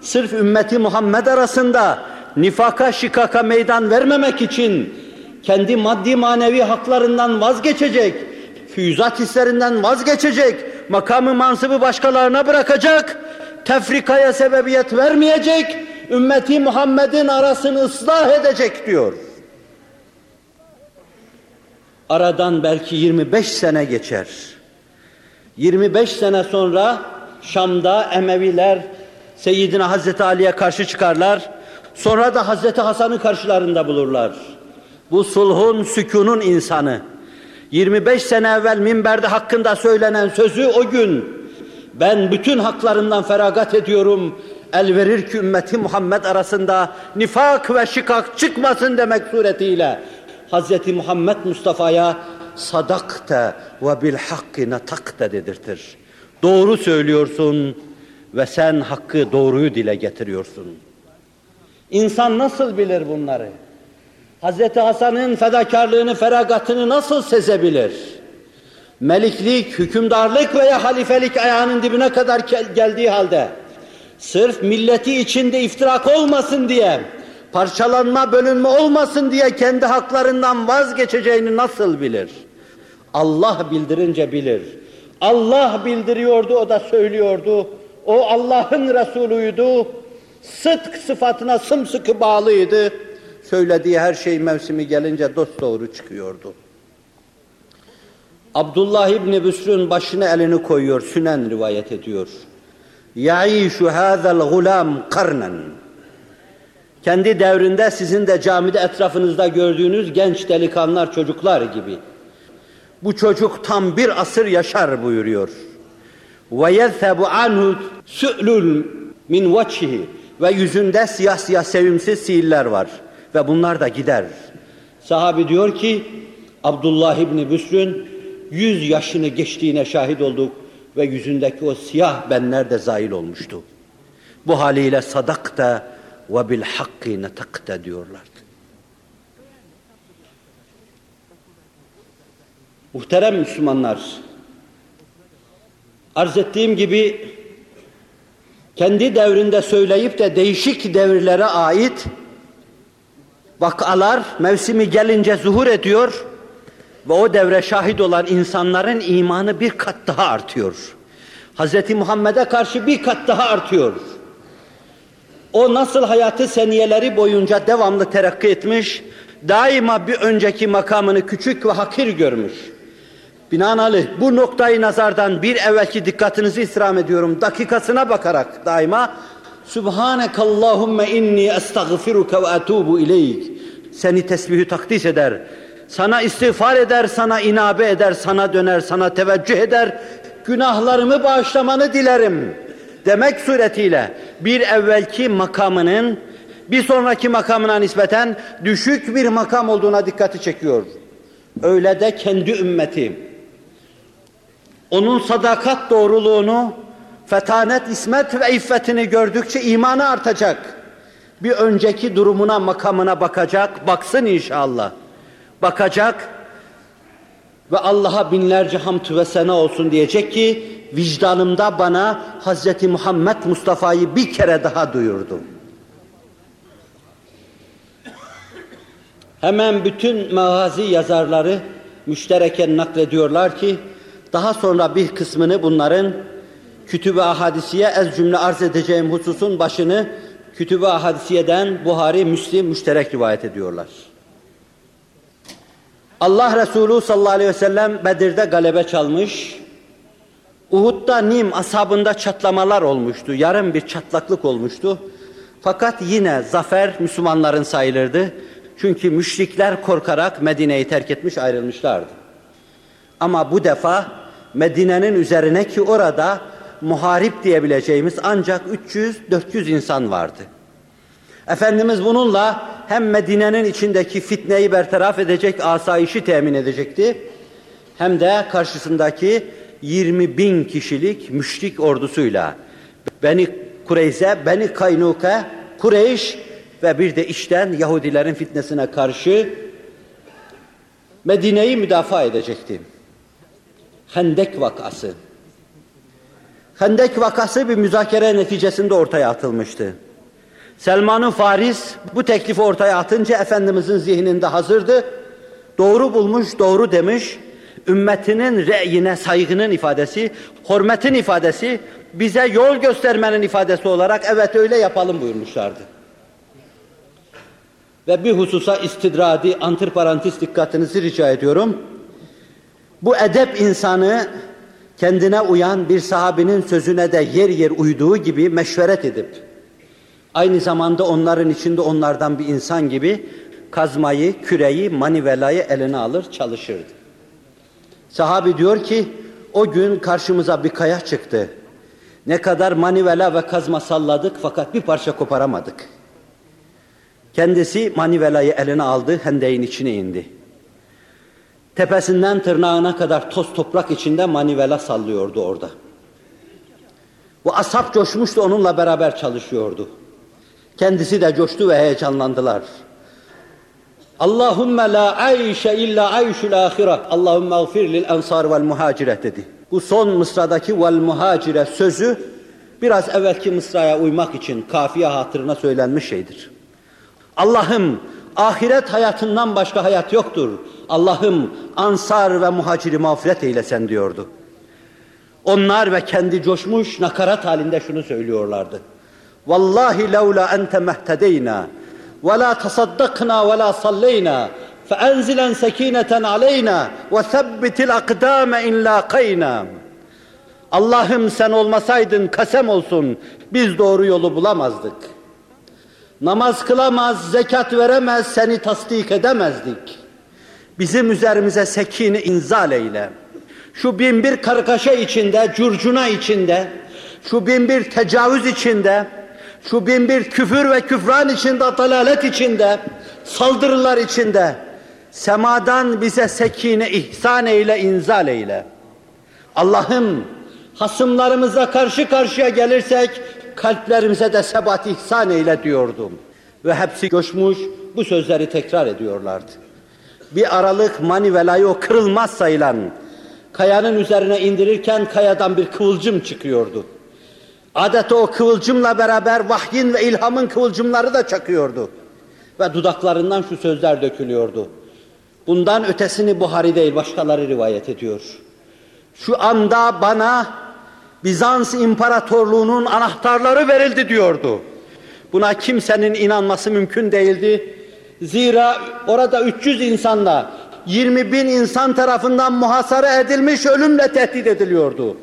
sırf ümmeti Muhammed arasında nifaka şikaka meydan vermemek için kendi maddi manevi haklarından vazgeçecek, füyüzat hislerinden vazgeçecek, makamı mansıbı başkalarına bırakacak, tefrikaya sebebiyet vermeyecek, ümmeti Muhammed'in arasını ıslah edecek diyor. Aradan belki 25 sene geçer. 25 sene sonra Şam'da Emeviler Seyyidina Hazreti Ali'ye karşı çıkarlar. Sonra da Hazreti Hasan'ı karşılarında bulurlar. Bu sulhun, sükunun insanı. 25 sene evvel minberde hakkında söylenen sözü o gün ben bütün haklarımdan feragat ediyorum. El verir ki ümmeti Muhammed arasında nifak ve şikak çıkmasın demek suretiyle Hz. Muhammed Mustafa'ya sadakte ve bil hakkı natakte dedirtir. Doğru söylüyorsun ve sen hakkı doğruyu dile getiriyorsun. İnsan nasıl bilir bunları? Hz. Hasan'ın fedakarlığını, feragatını nasıl sezebilir? Meliklik, hükümdarlık veya halifelik ayağının dibine kadar geldiği halde sırf milleti içinde iftirak olmasın diye parçalanma, bölünme olmasın diye kendi haklarından vazgeçeceğini nasıl bilir? Allah bildirince bilir. Allah bildiriyordu, o da söylüyordu. O Allah'ın Resulüydü. Sıdk sıfatına sımsıkı bağlıydı. Söylediği her şey mevsimi gelince dost doğru çıkıyordu. Abdullah İbni Büsr'ün başına elini koyuyor, Sünen rivayet ediyor. يَعِيشُ هَذَا الْغُلَامِ karnen. Kendi devrinde sizin de camide etrafınızda gördüğünüz genç delikanlılar, çocuklar gibi. Bu çocuk tam bir asır yaşar buyuruyor. وَيَذْهَبُ عَنْهُ سُؤْلُ min وَجْهِ Ve yüzünde siyah siyah sevimsiz sihirler var. Ve bunlar da gider. Sahabi diyor ki, Abdullah İbni Büsr'ün yüz yaşını geçtiğine şahit olduk ve yüzündeki o siyah benler de zahil olmuştu. Bu haliyle sadak da ve bil hakkı netakte diyorlardı. Muhterem Müslümanlar, arz ettiğim gibi kendi devrinde söyleyip de değişik devirlere ait vakalar mevsimi gelince zuhur ediyor ve o devre şahit olan insanların imanı bir kat daha artıyor. Hz. Muhammed'e karşı bir kat daha artıyor. O nasıl hayatı seniyeleri boyunca devamlı terakki etmiş, daima bir önceki makamını küçük ve hakir görmüş. Binaenaleyh bu noktayı nazardan bir evvelki dikkatinizi istirham ediyorum. Dakikasına bakarak daima Subhanekallahümme inni estağfiruke ve etubu ileyk. Seni tesbihü takdis eder. Sana istiğfar eder, sana inabe eder, sana döner, sana teveccüh eder. Günahlarımı bağışlamanı dilerim demek suretiyle bir evvelki makamının bir sonraki makamına nispeten düşük bir makam olduğuna dikkati çekiyor. Öyle de kendi ümmeti onun sadakat doğruluğunu, fetanet, ismet ve iffetini gördükçe imanı artacak. Bir önceki durumuna, makamına bakacak, baksın inşallah. Bakacak ve Allah'a binlerce hamd ve sena olsun diyecek ki vicdanımda bana Hz. Muhammed Mustafa'yı bir kere daha duyurdu. Hemen bütün mağazi yazarları müştereken naklediyorlar ki daha sonra bir kısmını bunların kütüb-i ahadisiye ez cümle arz edeceğim hususun başını kütüb-i ahadisiyeden Buhari, Müslim müşterek rivayet ediyorlar. Allah Resulü sallallahu aleyhi ve sellem Bedir'de galebe çalmış. Uhud'da Nim ashabında çatlamalar olmuştu. Yarım bir çatlaklık olmuştu. Fakat yine zafer Müslümanların sayılırdı. Çünkü müşrikler korkarak Medine'yi terk etmiş ayrılmışlardı. Ama bu defa Medine'nin üzerine ki orada muharip diyebileceğimiz ancak 300-400 insan vardı. Efendimiz bununla hem Medine'nin içindeki fitneyi bertaraf edecek, asayişi temin edecekti, hem de karşısındaki 20 bin kişilik müşrik ordusuyla Beni Kureyze, Beni Kaynuka, Kureyş ve bir de içten Yahudilerin fitnesine karşı Medine'yi müdafaa edecekti. Hendek vakası. Hendek vakası bir müzakere neticesinde ortaya atılmıştı. Selman-ı Faris bu teklifi ortaya atınca Efendimizin zihninde hazırdı. Doğru bulmuş, doğru demiş. Ümmetinin re'yine saygının ifadesi, hürmetin ifadesi, bize yol göstermenin ifadesi olarak evet öyle yapalım buyurmuşlardı. Ve bir hususa istidradi, antiparantez dikkatinizi rica ediyorum. Bu edep insanı kendine uyan bir sahabinin sözüne de yer yer uyduğu gibi meşveret edip, aynı zamanda onların içinde onlardan bir insan gibi kazmayı, küreyi, manivelayı eline alır, çalışırdı. Sahabi diyor ki, o gün karşımıza bir kaya çıktı. Ne kadar manivela ve kazma salladık fakat bir parça koparamadık. Kendisi manivelayı eline aldı, hendeyin içine indi. Tepesinden tırnağına kadar toz toprak içinde manivela sallıyordu orada. Bu ashab coşmuştu, onunla beraber çalışıyordu. Kendisi de coştu ve heyecanlandılar. Allahümme la ayşe illa ayşul ahire. Allahümme gfir lil ensar vel muhacire dedi. Bu son mısradaki vel muhacire sözü biraz evvelki mısraya uymak için kafiye hatırına söylenmiş şeydir. Allah'ım ahiret hayatından başka hayat yoktur. Allah'ım ansar ve muhaciri mağfiret eylesen diyordu. Onlar ve kendi coşmuş nakarat halinde şunu söylüyorlardı. Vallahi levla ente mehtedeyna ve la tasaddakna ve la salleyna فأنزلا سكينة علينا وثبت الأقدام إن لاقينا Allah'ım sen olmasaydın kasem olsun biz doğru yolu bulamazdık. Namaz kılamaz, zekat veremez, seni tasdik edemezdik. Bizim üzerimize sekini inzal eyle. Şu bin bir kargaşa içinde, curcuna içinde, şu bin bir tecavüz içinde, şu bin bir küfür ve küfran içinde, dalalet içinde, saldırılar içinde, semadan bize sekine ihsan eyle, inzal eyle. Allah'ım hasımlarımıza karşı karşıya gelirsek kalplerimize de sebat ihsan eyle diyordum. Ve hepsi coşmuş bu sözleri tekrar ediyorlardı. Bir aralık manivelayı o kırılmaz sayılan kayanın üzerine indirirken kayadan bir kıvılcım çıkıyordu. Adeta o kıvılcımla beraber vahyin ve ilhamın kıvılcımları da çakıyordu. Ve dudaklarından şu sözler dökülüyordu. Bundan ötesini Buhari değil başkaları rivayet ediyor. Şu anda bana Bizans İmparatorluğu'nun anahtarları verildi diyordu. Buna kimsenin inanması mümkün değildi. Zira orada 300 insanla 20 bin insan tarafından muhasara edilmiş ölümle tehdit ediliyordu.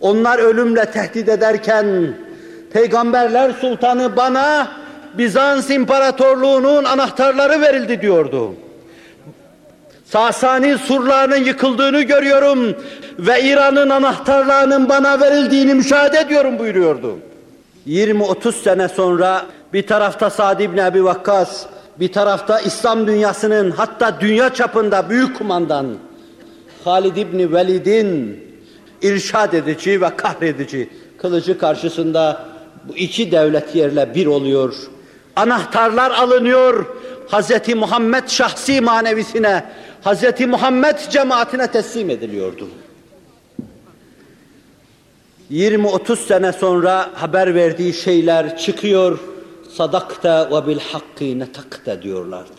Onlar ölümle tehdit ederken Peygamberler Sultanı bana Bizans İmparatorluğu'nun anahtarları verildi diyordu. Sasani surlarının yıkıldığını görüyorum ve İran'ın anahtarlarının bana verildiğini müşahede ediyorum buyuruyordu. 20-30 sene sonra bir tarafta Sa'd ibn Ebi Vakkas, bir tarafta İslam dünyasının hatta dünya çapında büyük kumandan Halid ibn Velid'in irşad edici ve kahredici kılıcı karşısında bu iki devlet yerle bir oluyor. Anahtarlar alınıyor. Hz. Muhammed şahsi manevisine, Hz. Muhammed cemaatine teslim ediliyordu. 20-30 sene sonra haber verdiği şeyler çıkıyor. Sadakta ve bil hakki netakta diyorlardı.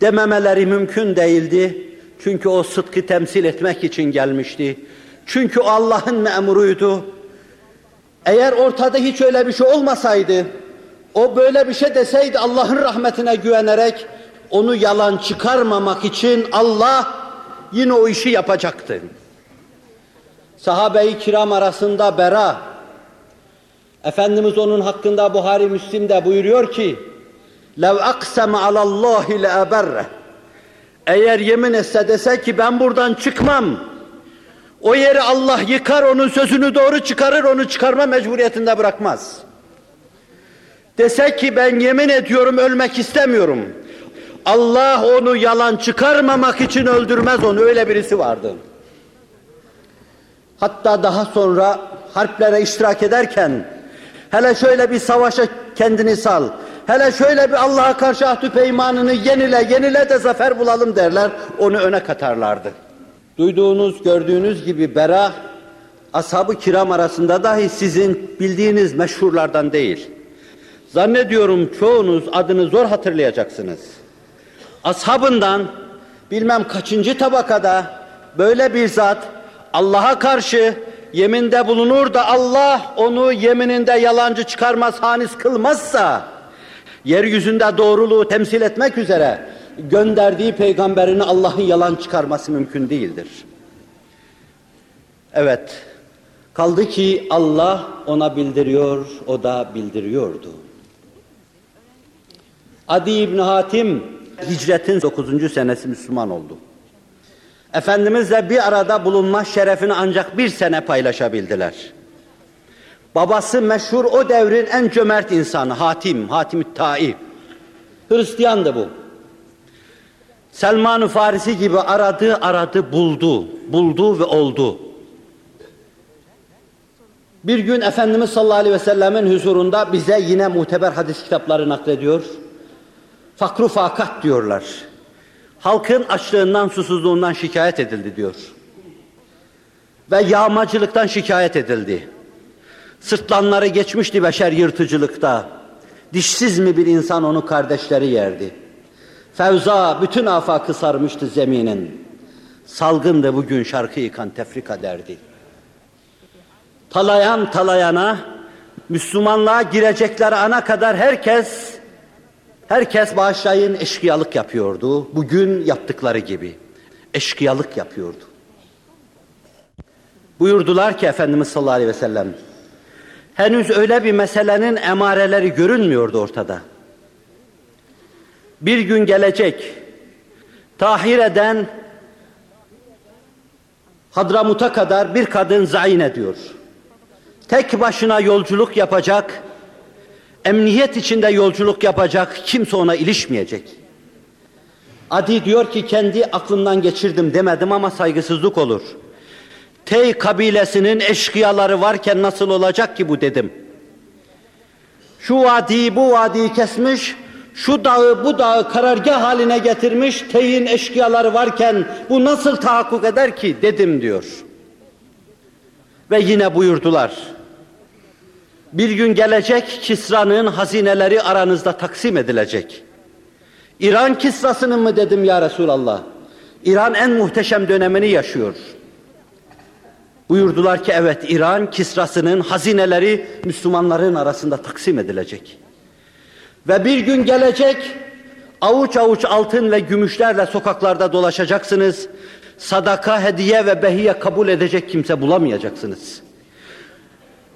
Dememeleri mümkün değildi. Çünkü o sıdkı temsil etmek için gelmişti. Çünkü o Allah'ın memuruydu. Eğer ortada hiç öyle bir şey olmasaydı, o böyle bir şey deseydi Allah'ın rahmetine güvenerek onu yalan çıkarmamak için Allah yine o işi yapacaktı. Sahabe-i kiram arasında Bera, Efendimiz onun hakkında Buhari Müslim'de buyuruyor ki, لَوْ أَقْسَمَ عَلَى اللّٰهِ لَأَبَرَّهِ eğer yemin etse dese ki ben buradan çıkmam, o yeri Allah yıkar, onun sözünü doğru çıkarır, onu çıkarma mecburiyetinde bırakmaz. Dese ki ben yemin ediyorum ölmek istemiyorum. Allah onu yalan çıkarmamak için öldürmez onu. Öyle birisi vardı. Hatta daha sonra harplere iştirak ederken hele şöyle bir savaşa kendini sal. Hele şöyle bir Allah'a karşı ahdü peymanını yenile, yenile de zafer bulalım derler. Onu öne katarlardı. Duyduğunuz, gördüğünüz gibi Bera, ashab-ı kiram arasında dahi sizin bildiğiniz meşhurlardan değil. Zannediyorum çoğunuz adını zor hatırlayacaksınız. Ashabından bilmem kaçıncı tabakada böyle bir zat Allah'a karşı yeminde bulunur da Allah onu yemininde yalancı çıkarmaz, hanis kılmazsa yeryüzünde doğruluğu temsil etmek üzere gönderdiği peygamberini Allah'ın yalan çıkarması mümkün değildir. Evet, kaldı ki Allah ona bildiriyor, o da bildiriyordu. Adi İbni Hatim hicretin 9. senesi Müslüman oldu. Efendimizle bir arada bulunma şerefini ancak bir sene paylaşabildiler. Babası meşhur o devrin en cömert insanı Hatim, Hatim-i Tai. Hristiyandı bu. Selman-ı Farisi gibi aradı, aradı, buldu. Buldu ve oldu. Bir gün Efendimiz sallallahu aleyhi ve sellemin huzurunda bize yine muteber hadis kitapları naklediyor. Fakru fakat diyorlar. Halkın açlığından, susuzluğundan şikayet edildi diyor. Ve yağmacılıktan şikayet edildi. Sırtlanları geçmişti beşer yırtıcılıkta. Dişsiz mi bir insan onu kardeşleri yerdi. Fevza bütün afakı sarmıştı zeminin. Salgındı bugün şarkı yıkan tefrika derdi. Talayan talayana, Müslümanlığa girecekleri ana kadar herkes Herkes bağışlayın eşkıyalık yapıyordu. Bugün yaptıkları gibi. Eşkıyalık yapıyordu. Buyurdular ki Efendimiz sallallahu aleyhi ve sellem, henüz öyle bir meselenin emareleri görünmüyordu ortada. Bir gün gelecek, Tahire'den Hadramut'a kadar bir kadın zayin ediyor. Tek başına yolculuk yapacak, emniyet içinde yolculuk yapacak, kimse ona ilişmeyecek. Adi diyor ki kendi aklımdan geçirdim demedim ama saygısızlık olur. Tey kabilesinin eşkıyaları varken nasıl olacak ki bu dedim. Şu vadiyi bu vadiyi kesmiş, şu dağı bu dağı karargah haline getirmiş, Tey'in eşkıyaları varken bu nasıl tahakkuk eder ki dedim diyor. Ve yine buyurdular. Bir gün gelecek Kisra'nın hazineleri aranızda taksim edilecek. İran Kisra'sının mı dedim ya Resulallah. İran en muhteşem dönemini yaşıyor. Buyurdular ki evet İran Kisra'sının hazineleri Müslümanların arasında taksim edilecek. Ve bir gün gelecek avuç avuç altın ve gümüşlerle sokaklarda dolaşacaksınız. Sadaka, hediye ve behiye kabul edecek kimse bulamayacaksınız.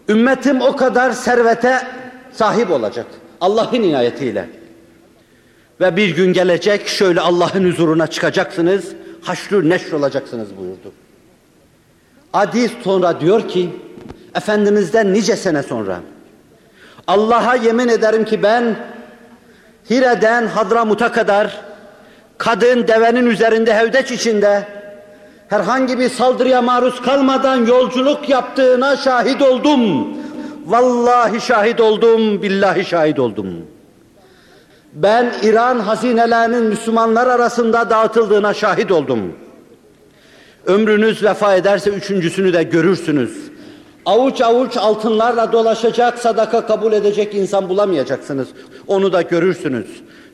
Ümmetim o kadar servete sahip olacak. Allah'ın inayetiyle. Ve bir gün gelecek şöyle Allah'ın huzuruna çıkacaksınız. Haşrü neşr olacaksınız buyurdu. Adi sonra diyor ki Efendimiz'den nice sene sonra Allah'a yemin ederim ki ben Hire'den Hadramut'a kadar kadın devenin üzerinde hevdeç içinde herhangi bir saldırıya maruz kalmadan yolculuk yaptığına şahit oldum. Vallahi şahit oldum, billahi şahit oldum. Ben İran hazinelerinin Müslümanlar arasında dağıtıldığına şahit oldum. Ömrünüz vefa ederse üçüncüsünü de görürsünüz. Avuç avuç altınlarla dolaşacak, sadaka kabul edecek insan bulamayacaksınız. Onu da görürsünüz.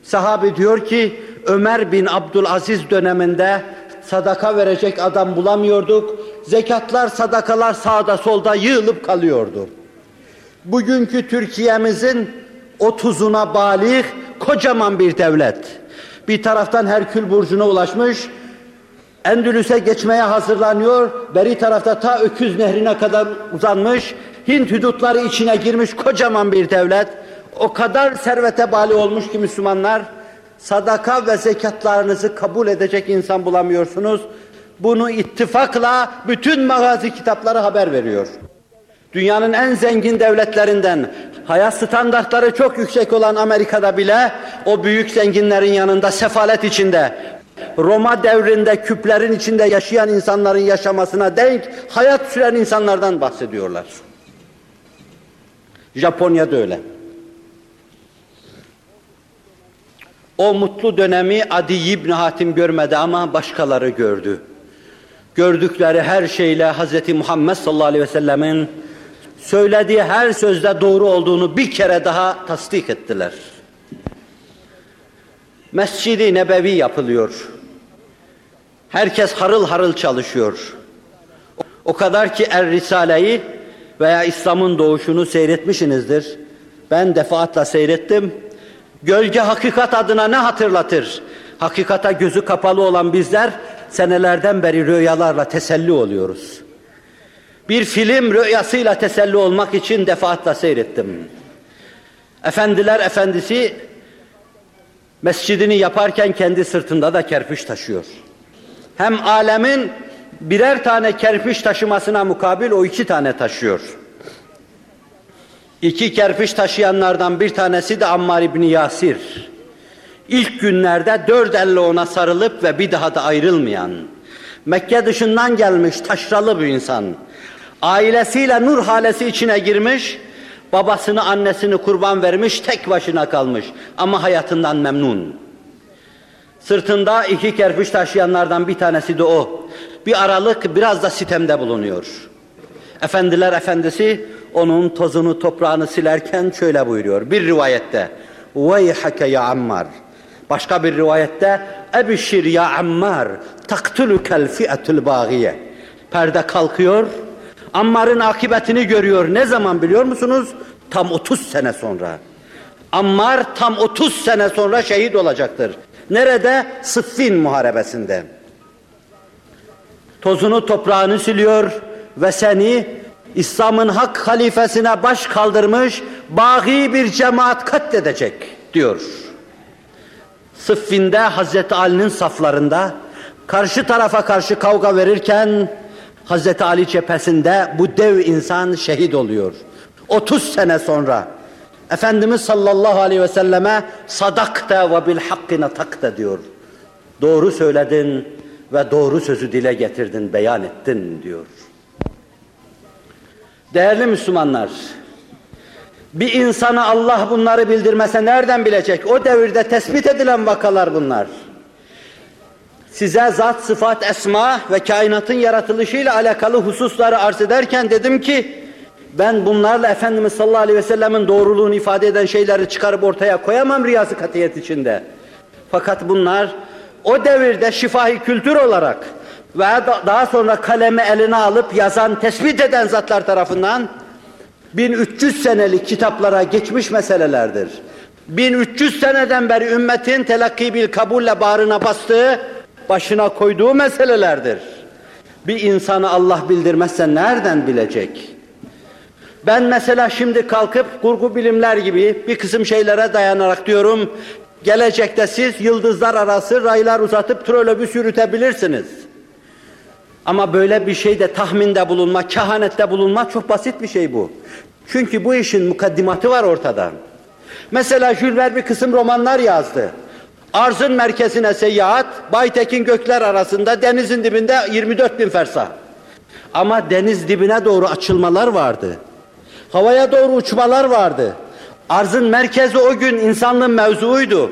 Sahabi diyor ki Ömer bin Abdülaziz döneminde sadaka verecek adam bulamıyorduk. Zekatlar, sadakalar sağda solda yığılıp kalıyordu. Bugünkü Türkiye'mizin otuzuna balik kocaman bir devlet. Bir taraftan Herkül Burcu'na ulaşmış, Endülüs'e geçmeye hazırlanıyor, beri tarafta ta Öküz Nehri'ne kadar uzanmış, Hint hudutları içine girmiş kocaman bir devlet. O kadar servete bali olmuş ki Müslümanlar, sadaka ve zekatlarınızı kabul edecek insan bulamıyorsunuz. Bunu ittifakla bütün magazi kitapları haber veriyor. Dünyanın en zengin devletlerinden, hayat standartları çok yüksek olan Amerika'da bile o büyük zenginlerin yanında sefalet içinde, Roma devrinde küplerin içinde yaşayan insanların yaşamasına denk hayat süren insanlardan bahsediyorlar. Japonya'da öyle. O mutlu dönemi Adi İbni Hatim görmedi ama başkaları gördü. Gördükleri her şeyle Hz. Muhammed sallallahu aleyhi ve sellemin söylediği her sözde doğru olduğunu bir kere daha tasdik ettiler. Mescid-i Nebevi yapılıyor. Herkes harıl harıl çalışıyor. O kadar ki Er Risale'yi veya İslam'ın doğuşunu seyretmişsinizdir. Ben defaatla seyrettim. Gölge hakikat adına ne hatırlatır? Hakikata gözü kapalı olan bizler senelerden beri rüyalarla teselli oluyoruz. Bir film rüyasıyla teselli olmak için defaatla seyrettim. Efendiler efendisi mescidini yaparken kendi sırtında da kerpiç taşıyor. Hem alemin birer tane kerpiç taşımasına mukabil o iki tane taşıyor. İki kerpiç taşıyanlardan bir tanesi de Ammar İbni Yasir. İlk günlerde dört elle ona sarılıp ve bir daha da ayrılmayan, Mekke dışından gelmiş taşralı bir insan, ailesiyle nur halesi içine girmiş, Babasını, annesini kurban vermiş, tek başına kalmış ama hayatından memnun. Sırtında iki kerpiç taşıyanlardan bir tanesi de o. Bir aralık biraz da sitemde bulunuyor. Efendiler efendisi onun tozunu toprağını silerken şöyle buyuruyor bir rivayette. Veyhake ya Ammar. Başka bir rivayette Ebşir ya Ammar taktülükel fi'atul bagiye. Perde kalkıyor, Ammar'ın akıbetini görüyor. Ne zaman biliyor musunuz? Tam 30 sene sonra. Ammar tam 30 sene sonra şehit olacaktır. Nerede? Sıffin muharebesinde. Tozunu toprağını siliyor ve seni İslam'ın hak halifesine baş kaldırmış bagi bir cemaat katledecek diyor. Sıffin'de Hazreti Ali'nin saflarında karşı tarafa karşı kavga verirken Hazreti Ali cephesinde bu dev insan şehit oluyor. 30 sene sonra Efendimiz sallallahu aleyhi ve selleme sadakta ve bil hakkı natakta diyor. Doğru söyledin ve doğru sözü dile getirdin, beyan ettin diyor. Değerli Müslümanlar, bir insana Allah bunları bildirmese nereden bilecek? O devirde tespit edilen vakalar bunlar. Size zat, sıfat, esma ve kainatın yaratılışıyla alakalı hususları arz ederken dedim ki, ben bunlarla Efendimiz sallallahu aleyhi ve sellemin doğruluğunu ifade eden şeyleri çıkarıp ortaya koyamam riyazı katiyet içinde. Fakat bunlar o devirde şifahi kültür olarak ve daha sonra kalemi eline alıp yazan, tespit eden zatlar tarafından 1300 senelik kitaplara geçmiş meselelerdir. 1300 seneden beri ümmetin telakki bil kabulle bağrına bastığı, başına koyduğu meselelerdir. Bir insanı Allah bildirmezse nereden bilecek? Ben mesela şimdi kalkıp kurgu bilimler gibi bir kısım şeylere dayanarak diyorum, gelecekte siz yıldızlar arası raylar uzatıp trolobüs yürütebilirsiniz. Ama böyle bir şeyde tahminde bulunma, kehanette bulunma çok basit bir şey bu. Çünkü bu işin mukaddimatı var ortada. Mesela Jules Verne bir kısım romanlar yazdı. Arzın merkezine seyahat, Baytekin gökler arasında denizin dibinde 24 bin fersah. Ama deniz dibine doğru açılmalar vardı. Havaya doğru uçmalar vardı. Arzın merkezi o gün insanlığın mevzuuydu.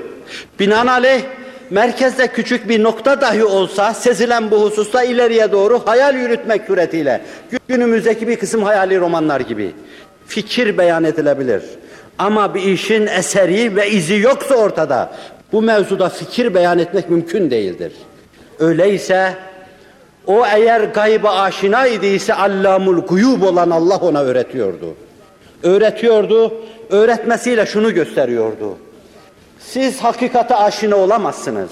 Binaenaleyh merkezde küçük bir nokta dahi olsa sezilen bu hususta ileriye doğru hayal yürütmek suretiyle günümüzdeki bir kısım hayali romanlar gibi fikir beyan edilebilir. Ama bir işin eseri ve izi yoksa ortada bu mevzuda fikir beyan etmek mümkün değildir. Öyleyse o eğer gayba aşina idiyse allamul guyub olan Allah ona öğretiyordu. Öğretiyordu, öğretmesiyle şunu gösteriyordu. Siz hakikate aşina olamazsınız.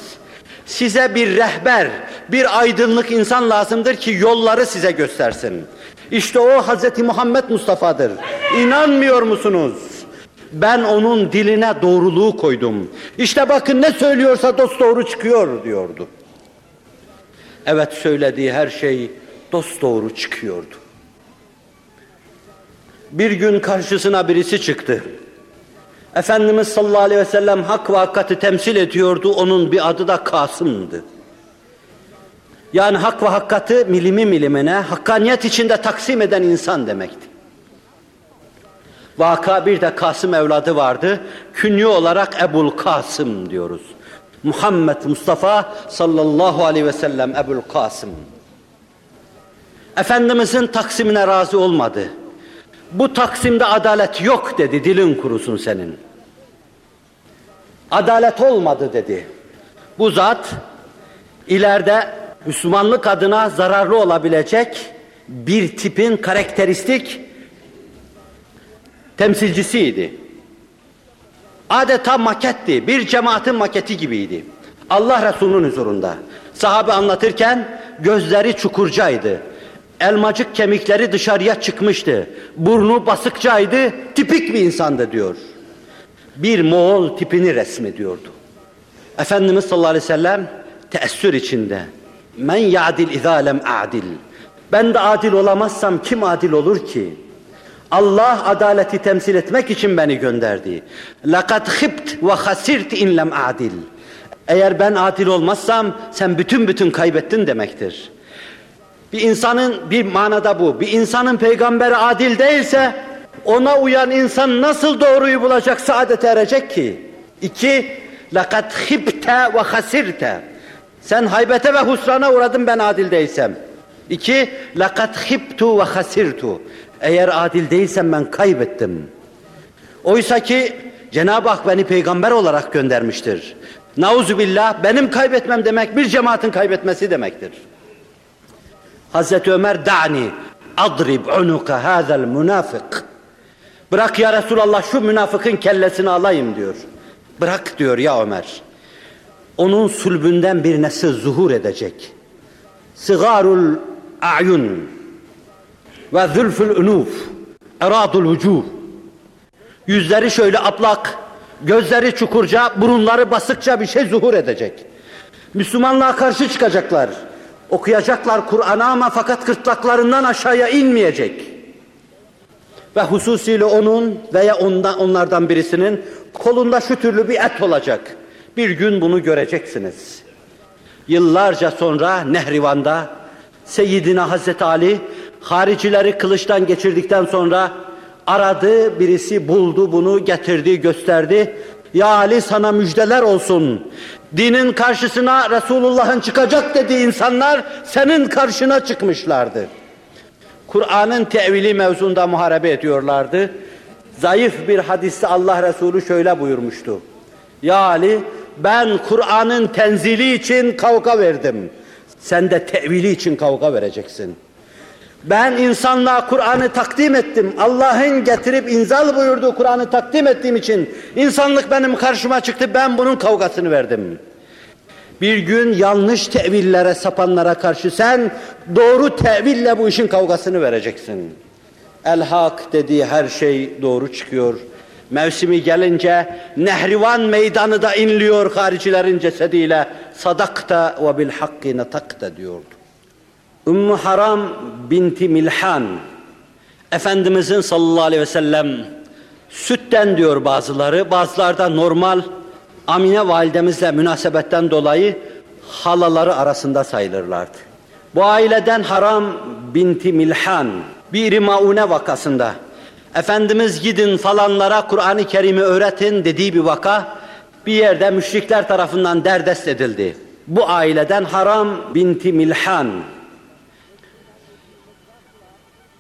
Size bir rehber, bir aydınlık insan lazımdır ki yolları size göstersin. İşte o Hz. Muhammed Mustafa'dır. İnanmıyor musunuz? Ben onun diline doğruluğu koydum. İşte bakın ne söylüyorsa dost doğru çıkıyor diyordu. Evet söylediği her şey dost doğru çıkıyordu. Bir gün karşısına birisi çıktı. Efendimiz sallallahu aleyhi ve sellem hak ve hakikati temsil ediyordu. Onun bir adı da Kasım'dı. Yani hak ve hakikati milimi milimine, hakkaniyet içinde taksim eden insan demekti. Vaka bir de Kasım evladı vardı. Künye olarak Ebul Kasım diyoruz. Muhammed Mustafa sallallahu aleyhi ve sellem Ebul Kasım. Efendimizin taksimine razı olmadı. Bu taksimde adalet yok dedi, dilin kurusun senin. Adalet olmadı dedi. Bu zat ileride Müslümanlık adına zararlı olabilecek bir tipin karakteristik temsilcisiydi. Adeta maketti, bir cemaatin maketi gibiydi. Allah Resulü'nün huzurunda. Sahabe anlatırken gözleri çukurcaydı. Elmacık kemikleri dışarıya çıkmıştı. Burnu basıkçaydı, tipik bir insandı diyor. Bir Moğol tipini resmediyordu. Efendimiz sallallahu aleyhi ve sellem teessür içinde. Men ya'dil izâ lem a'dil. Ben de adil olamazsam kim adil olur ki? Allah adaleti temsil etmek için beni gönderdi. Lakat khibt ve hasirt in lem adil. Eğer ben adil olmazsam sen bütün bütün kaybettin demektir. Bir insanın bir manada bu. Bir insanın peygamberi adil değilse ona uyan insan nasıl doğruyu bulacak, saadete erecek ki? İki, lakat hipte ve hasirte. Sen haybete ve husrana uğradın ben adil değilsem. İki, lakat hiptu ve hasirtu. Eğer adil değilsem ben kaybettim. Oysa ki Cenab-ı Hak beni peygamber olarak göndermiştir. Nauzu billah benim kaybetmem demek bir cemaatin kaybetmesi demektir. Hazreti Ömer da'ni adrib unuka hazel münafık. Bırak ya Resulallah şu münafıkın kellesini alayım diyor. Bırak diyor ya Ömer. Onun sulbünden bir nesil zuhur edecek. Sigarul a'yun ve zülfül unuf eradul vucuh. Yüzleri şöyle aplak, gözleri çukurca, burunları basıkça bir şey zuhur edecek. Müslümanlığa karşı çıkacaklar. Okuyacaklar Kur'an'ı ama fakat gırtlaklarından aşağıya inmeyecek. Ve hususiyle onun veya ondan, onlardan birisinin kolunda şu türlü bir et olacak. Bir gün bunu göreceksiniz. Yıllarca sonra Nehrivan'da Seyyidina Hazreti Ali haricileri kılıçtan geçirdikten sonra aradı, birisi buldu bunu, getirdi, gösterdi. Ya Ali sana müjdeler olsun. Dinin karşısına Resulullah'ın çıkacak dediği insanlar senin karşına çıkmışlardı. Kur'an'ın tevili mevzunda muharebe ediyorlardı. Zayıf bir hadiste Allah Resulü şöyle buyurmuştu. Ya Ali ben Kur'an'ın tenzili için kavga verdim. Sen de tevili için kavga vereceksin. Ben insanlığa Kur'an'ı takdim ettim. Allah'ın getirip inzal buyurduğu Kur'an'ı takdim ettiğim için insanlık benim karşıma çıktı. Ben bunun kavgasını verdim. Bir gün yanlış tevillere sapanlara karşı sen doğru teville bu işin kavgasını vereceksin. El hak dediği her şey doğru çıkıyor. Mevsimi gelince Nehrivan meydanı da inliyor haricilerin cesediyle. Sadakta ve bil hakki natakta diyordu. Ümmü Haram binti Milhan Efendimizin sallallahu aleyhi ve sellem sütten diyor bazıları, bazıları da normal Amine validemizle münasebetten dolayı halaları arasında sayılırlardı. Bu aileden Haram binti Milhan bir maune vakasında Efendimiz gidin falanlara Kur'an-ı Kerim'i öğretin dediği bir vaka bir yerde müşrikler tarafından derdest edildi. Bu aileden Haram binti Milhan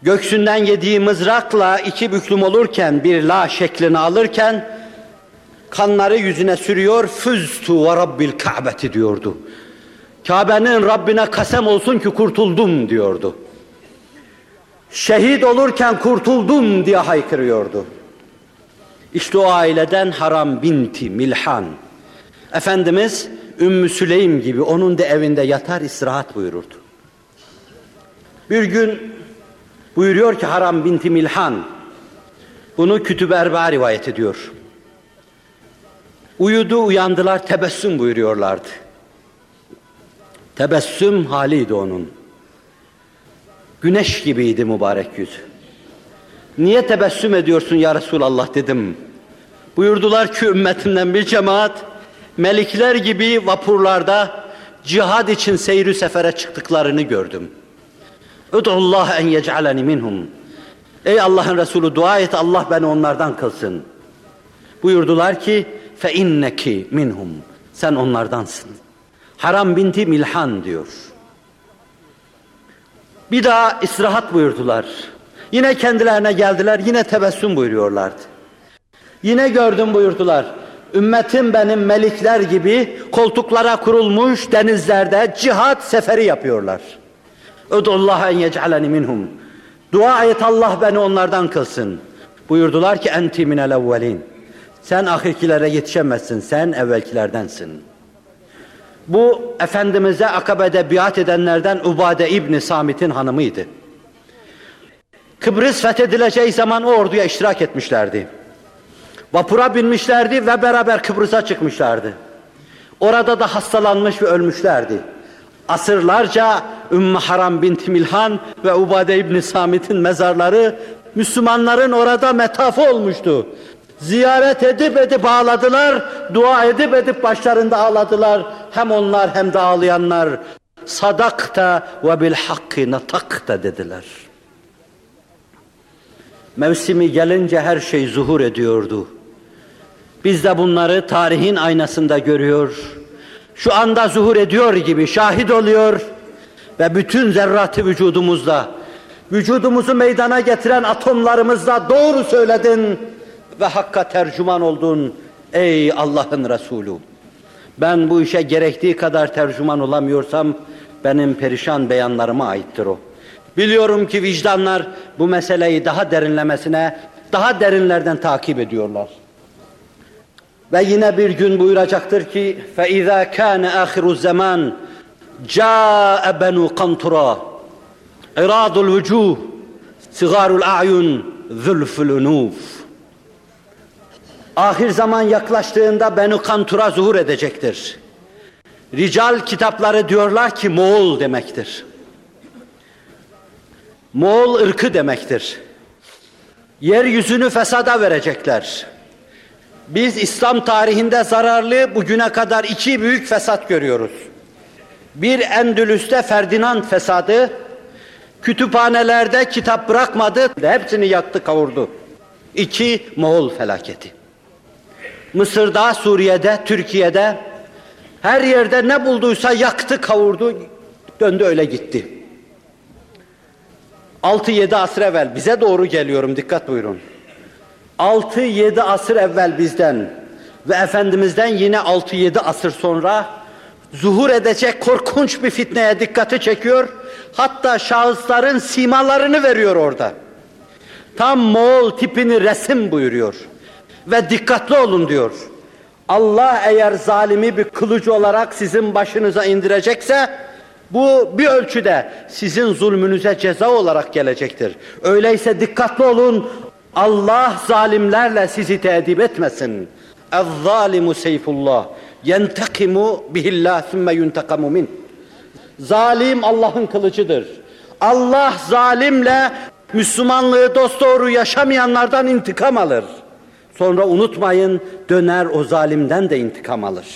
göksünden yediği mızrakla iki büklüm olurken bir la şeklini alırken kanları yüzüne sürüyor füztu ve rabbil ka'beti diyordu. Kabe'nin Rabbine kasem olsun ki kurtuldum diyordu. Şehit olurken kurtuldum diye haykırıyordu. İşte o aileden Haram binti Milhan. Efendimiz Ümmü Süleym gibi onun da evinde yatar istirahat buyururdu. Bir gün buyuruyor ki Haram binti Milhan, bunu Kütüb-i Erba rivayet ediyor. Uyudu uyandılar tebessüm buyuruyorlardı. Tebessüm haliydi onun. Güneş gibiydi mübarek yüzü. Niye tebessüm ediyorsun ya Resulallah dedim. Buyurdular ki ümmetimden bir cemaat melikler gibi vapurlarda cihad için seyri sefere çıktıklarını gördüm. Ud'ullah en yec'aleni minhum. Ey Allah'ın Resulü dua et Allah beni onlardan kılsın. Buyurdular ki fe minhum. Sen onlardansın. Haram binti Milhan diyor. Bir daha istirahat buyurdular. Yine kendilerine geldiler, yine tebessüm buyuruyorlardı. Yine gördüm buyurdular. Ümmetim benim melikler gibi koltuklara kurulmuş denizlerde cihat seferi yapıyorlar. Ödullah en yec'aleni minhum. Dua et Allah beni onlardan kılsın. Buyurdular ki enti minel evvelin. Sen ahirkilere yetişemezsin, sen evvelkilerdensin. Bu Efendimiz'e Akabe'de biat edenlerden Ubade İbni Samit'in hanımıydı. Kıbrıs fethedileceği zaman o orduya iştirak etmişlerdi. Vapura binmişlerdi ve beraber Kıbrıs'a çıkmışlardı. Orada da hastalanmış ve ölmüşlerdi. Asırlarca Ümmü Haram bint Milhan ve Ubade İbni Samit'in mezarları Müslümanların orada metafı olmuştu. Ziyaret edip edip ağladılar, dua edip edip başlarında ağladılar. Hem onlar hem de ağlayanlar sadakta ve bil hakkı natakta dediler. Mevsimi gelince her şey zuhur ediyordu. Biz de bunları tarihin aynasında görüyor, şu anda zuhur ediyor gibi şahit oluyor ve bütün zerratı vücudumuzda, vücudumuzu meydana getiren atomlarımızla doğru söyledin ve hakka tercüman oldun ey Allah'ın Resulü. Ben bu işe gerektiği kadar tercüman olamıyorsam benim perişan beyanlarıma aittir o. Biliyorum ki vicdanlar bu meseleyi daha derinlemesine, daha derinlerden takip ediyorlar. Ve yine bir gün buyuracaktır ki فَاِذَا كَانَ آخِرُ الزَّمَانِ جَاءَ بَنُوا قَنْطُرًا اِرَادُ الْوُجُوهِ صِغَارُ الْاَعْيُنِ ذُلْفُ الْاُنُوفِ Ahir zaman yaklaştığında Benu Kantura zuhur edecektir. Rical kitapları diyorlar ki Moğol demektir. Moğol ırkı demektir. Yeryüzünü fesada verecekler. Biz İslam tarihinde zararlı bugüne kadar iki büyük fesat görüyoruz. Bir Endülüs'te Ferdinand fesadı, kütüphanelerde kitap bırakmadı, hepsini yaktı kavurdu. İki Moğol felaketi. Mısır'da, Suriye'de, Türkiye'de her yerde ne bulduysa yaktı, kavurdu, döndü öyle gitti. 6-7 asır evvel bize doğru geliyorum dikkat buyurun. 6-7 asır evvel bizden ve Efendimiz'den yine 6-7 asır sonra zuhur edecek korkunç bir fitneye dikkati çekiyor. Hatta şahısların simalarını veriyor orada. Tam Moğol tipini resim buyuruyor. Ve dikkatli olun diyor. Allah eğer zalimi bir kılıcı olarak sizin başınıza indirecekse bu bir ölçüde sizin zulmünüze ceza olarak gelecektir. Öyleyse dikkatli olun. Allah zalimlerle sizi teedip etmesin. اَذْظَالِمُ سَيْفُ اللّٰهِ يَنْتَقِمُ بِهِ اللّٰهِ ثُمَّ يُنْتَقَمُ مِنْ Zalim Allah'ın kılıcıdır. Allah zalimle Müslümanlığı dosdoğru yaşamayanlardan intikam alır. Sonra unutmayın döner o zalimden de intikam alır.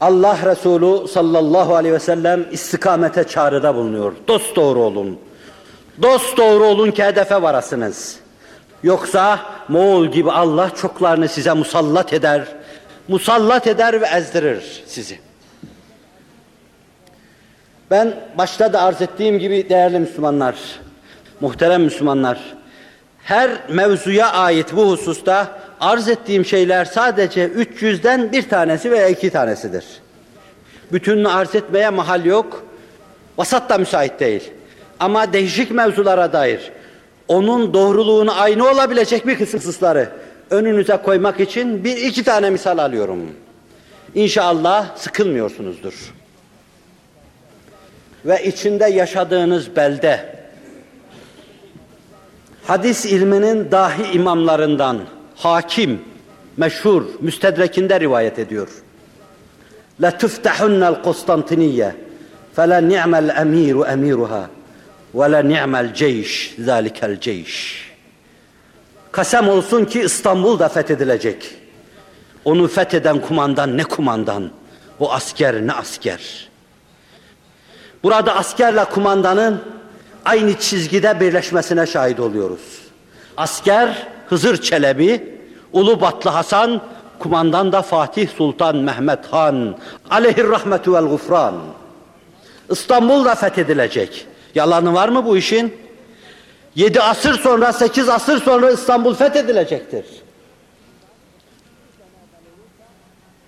Allah Resulü sallallahu aleyhi ve sellem istikamete çağrıda bulunuyor. Dost doğru olun. Dost doğru olun ki hedefe varasınız. Yoksa Moğol gibi Allah çoklarını size musallat eder. Musallat eder ve ezdirir sizi. Ben başta da arz ettiğim gibi değerli Müslümanlar, muhterem Müslümanlar, her mevzuya ait bu hususta arz ettiğim şeyler sadece 300'den bir tanesi veya iki tanesidir. Bütününü arz etmeye mahal yok, vasat da müsait değil Ama değişik mevzulara dair onun doğruluğunu aynı olabilecek bir kısım hususları önünüze koymak için bir iki tane misal alıyorum. İnşallah sıkılmıyorsunuzdur. Ve içinde yaşadığınız belde, hadis ilminin dahi imamlarından, hakim, meşhur, müstedrekinde rivayet ediyor. لَتُفْتَحُنَّ الْقُسْطَنْتِنِيَّ فَلَا نِعْمَ الْاَم۪يرُ اَم۪يرُهَا ve le ni'mel ceyş zâlikel ceyş. Kasem olsun ki İstanbul da fethedilecek. Onu fetheden kumandan ne kumandan, o asker ne asker. Burada askerle kumandanın aynı çizgide birleşmesine şahit oluyoruz. Asker Hızır Çelebi, Ulu Batlı Hasan, kumandan da Fatih Sultan Mehmet Han, aleyhir rahmetü vel gufran. İstanbul da fethedilecek. Yalanı var mı bu işin? Yedi asır sonra, sekiz asır sonra İstanbul fethedilecektir.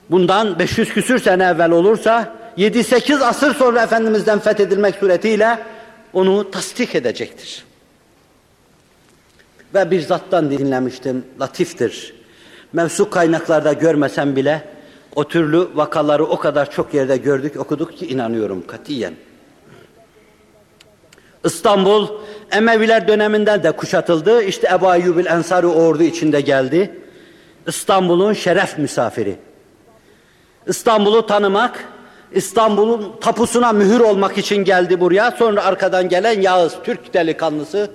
Bundan 500 küsür sene evvel olursa 7-8 asır sonra Efendimiz'den fethedilmek suretiyle onu tasdik edecektir. Ve bir zattan dinlemiştim, latiftir. Mevsu kaynaklarda görmesem bile o türlü vakaları o kadar çok yerde gördük, okuduk ki inanıyorum katiyen. İstanbul Emeviler döneminden de kuşatıldı. İşte Ebu Eyyubil Ensari ordu içinde geldi. İstanbul'un şeref misafiri. İstanbul'u tanımak, İstanbul'un tapusuna mühür olmak için geldi buraya. Sonra arkadan gelen Yağız, Türk delikanlısı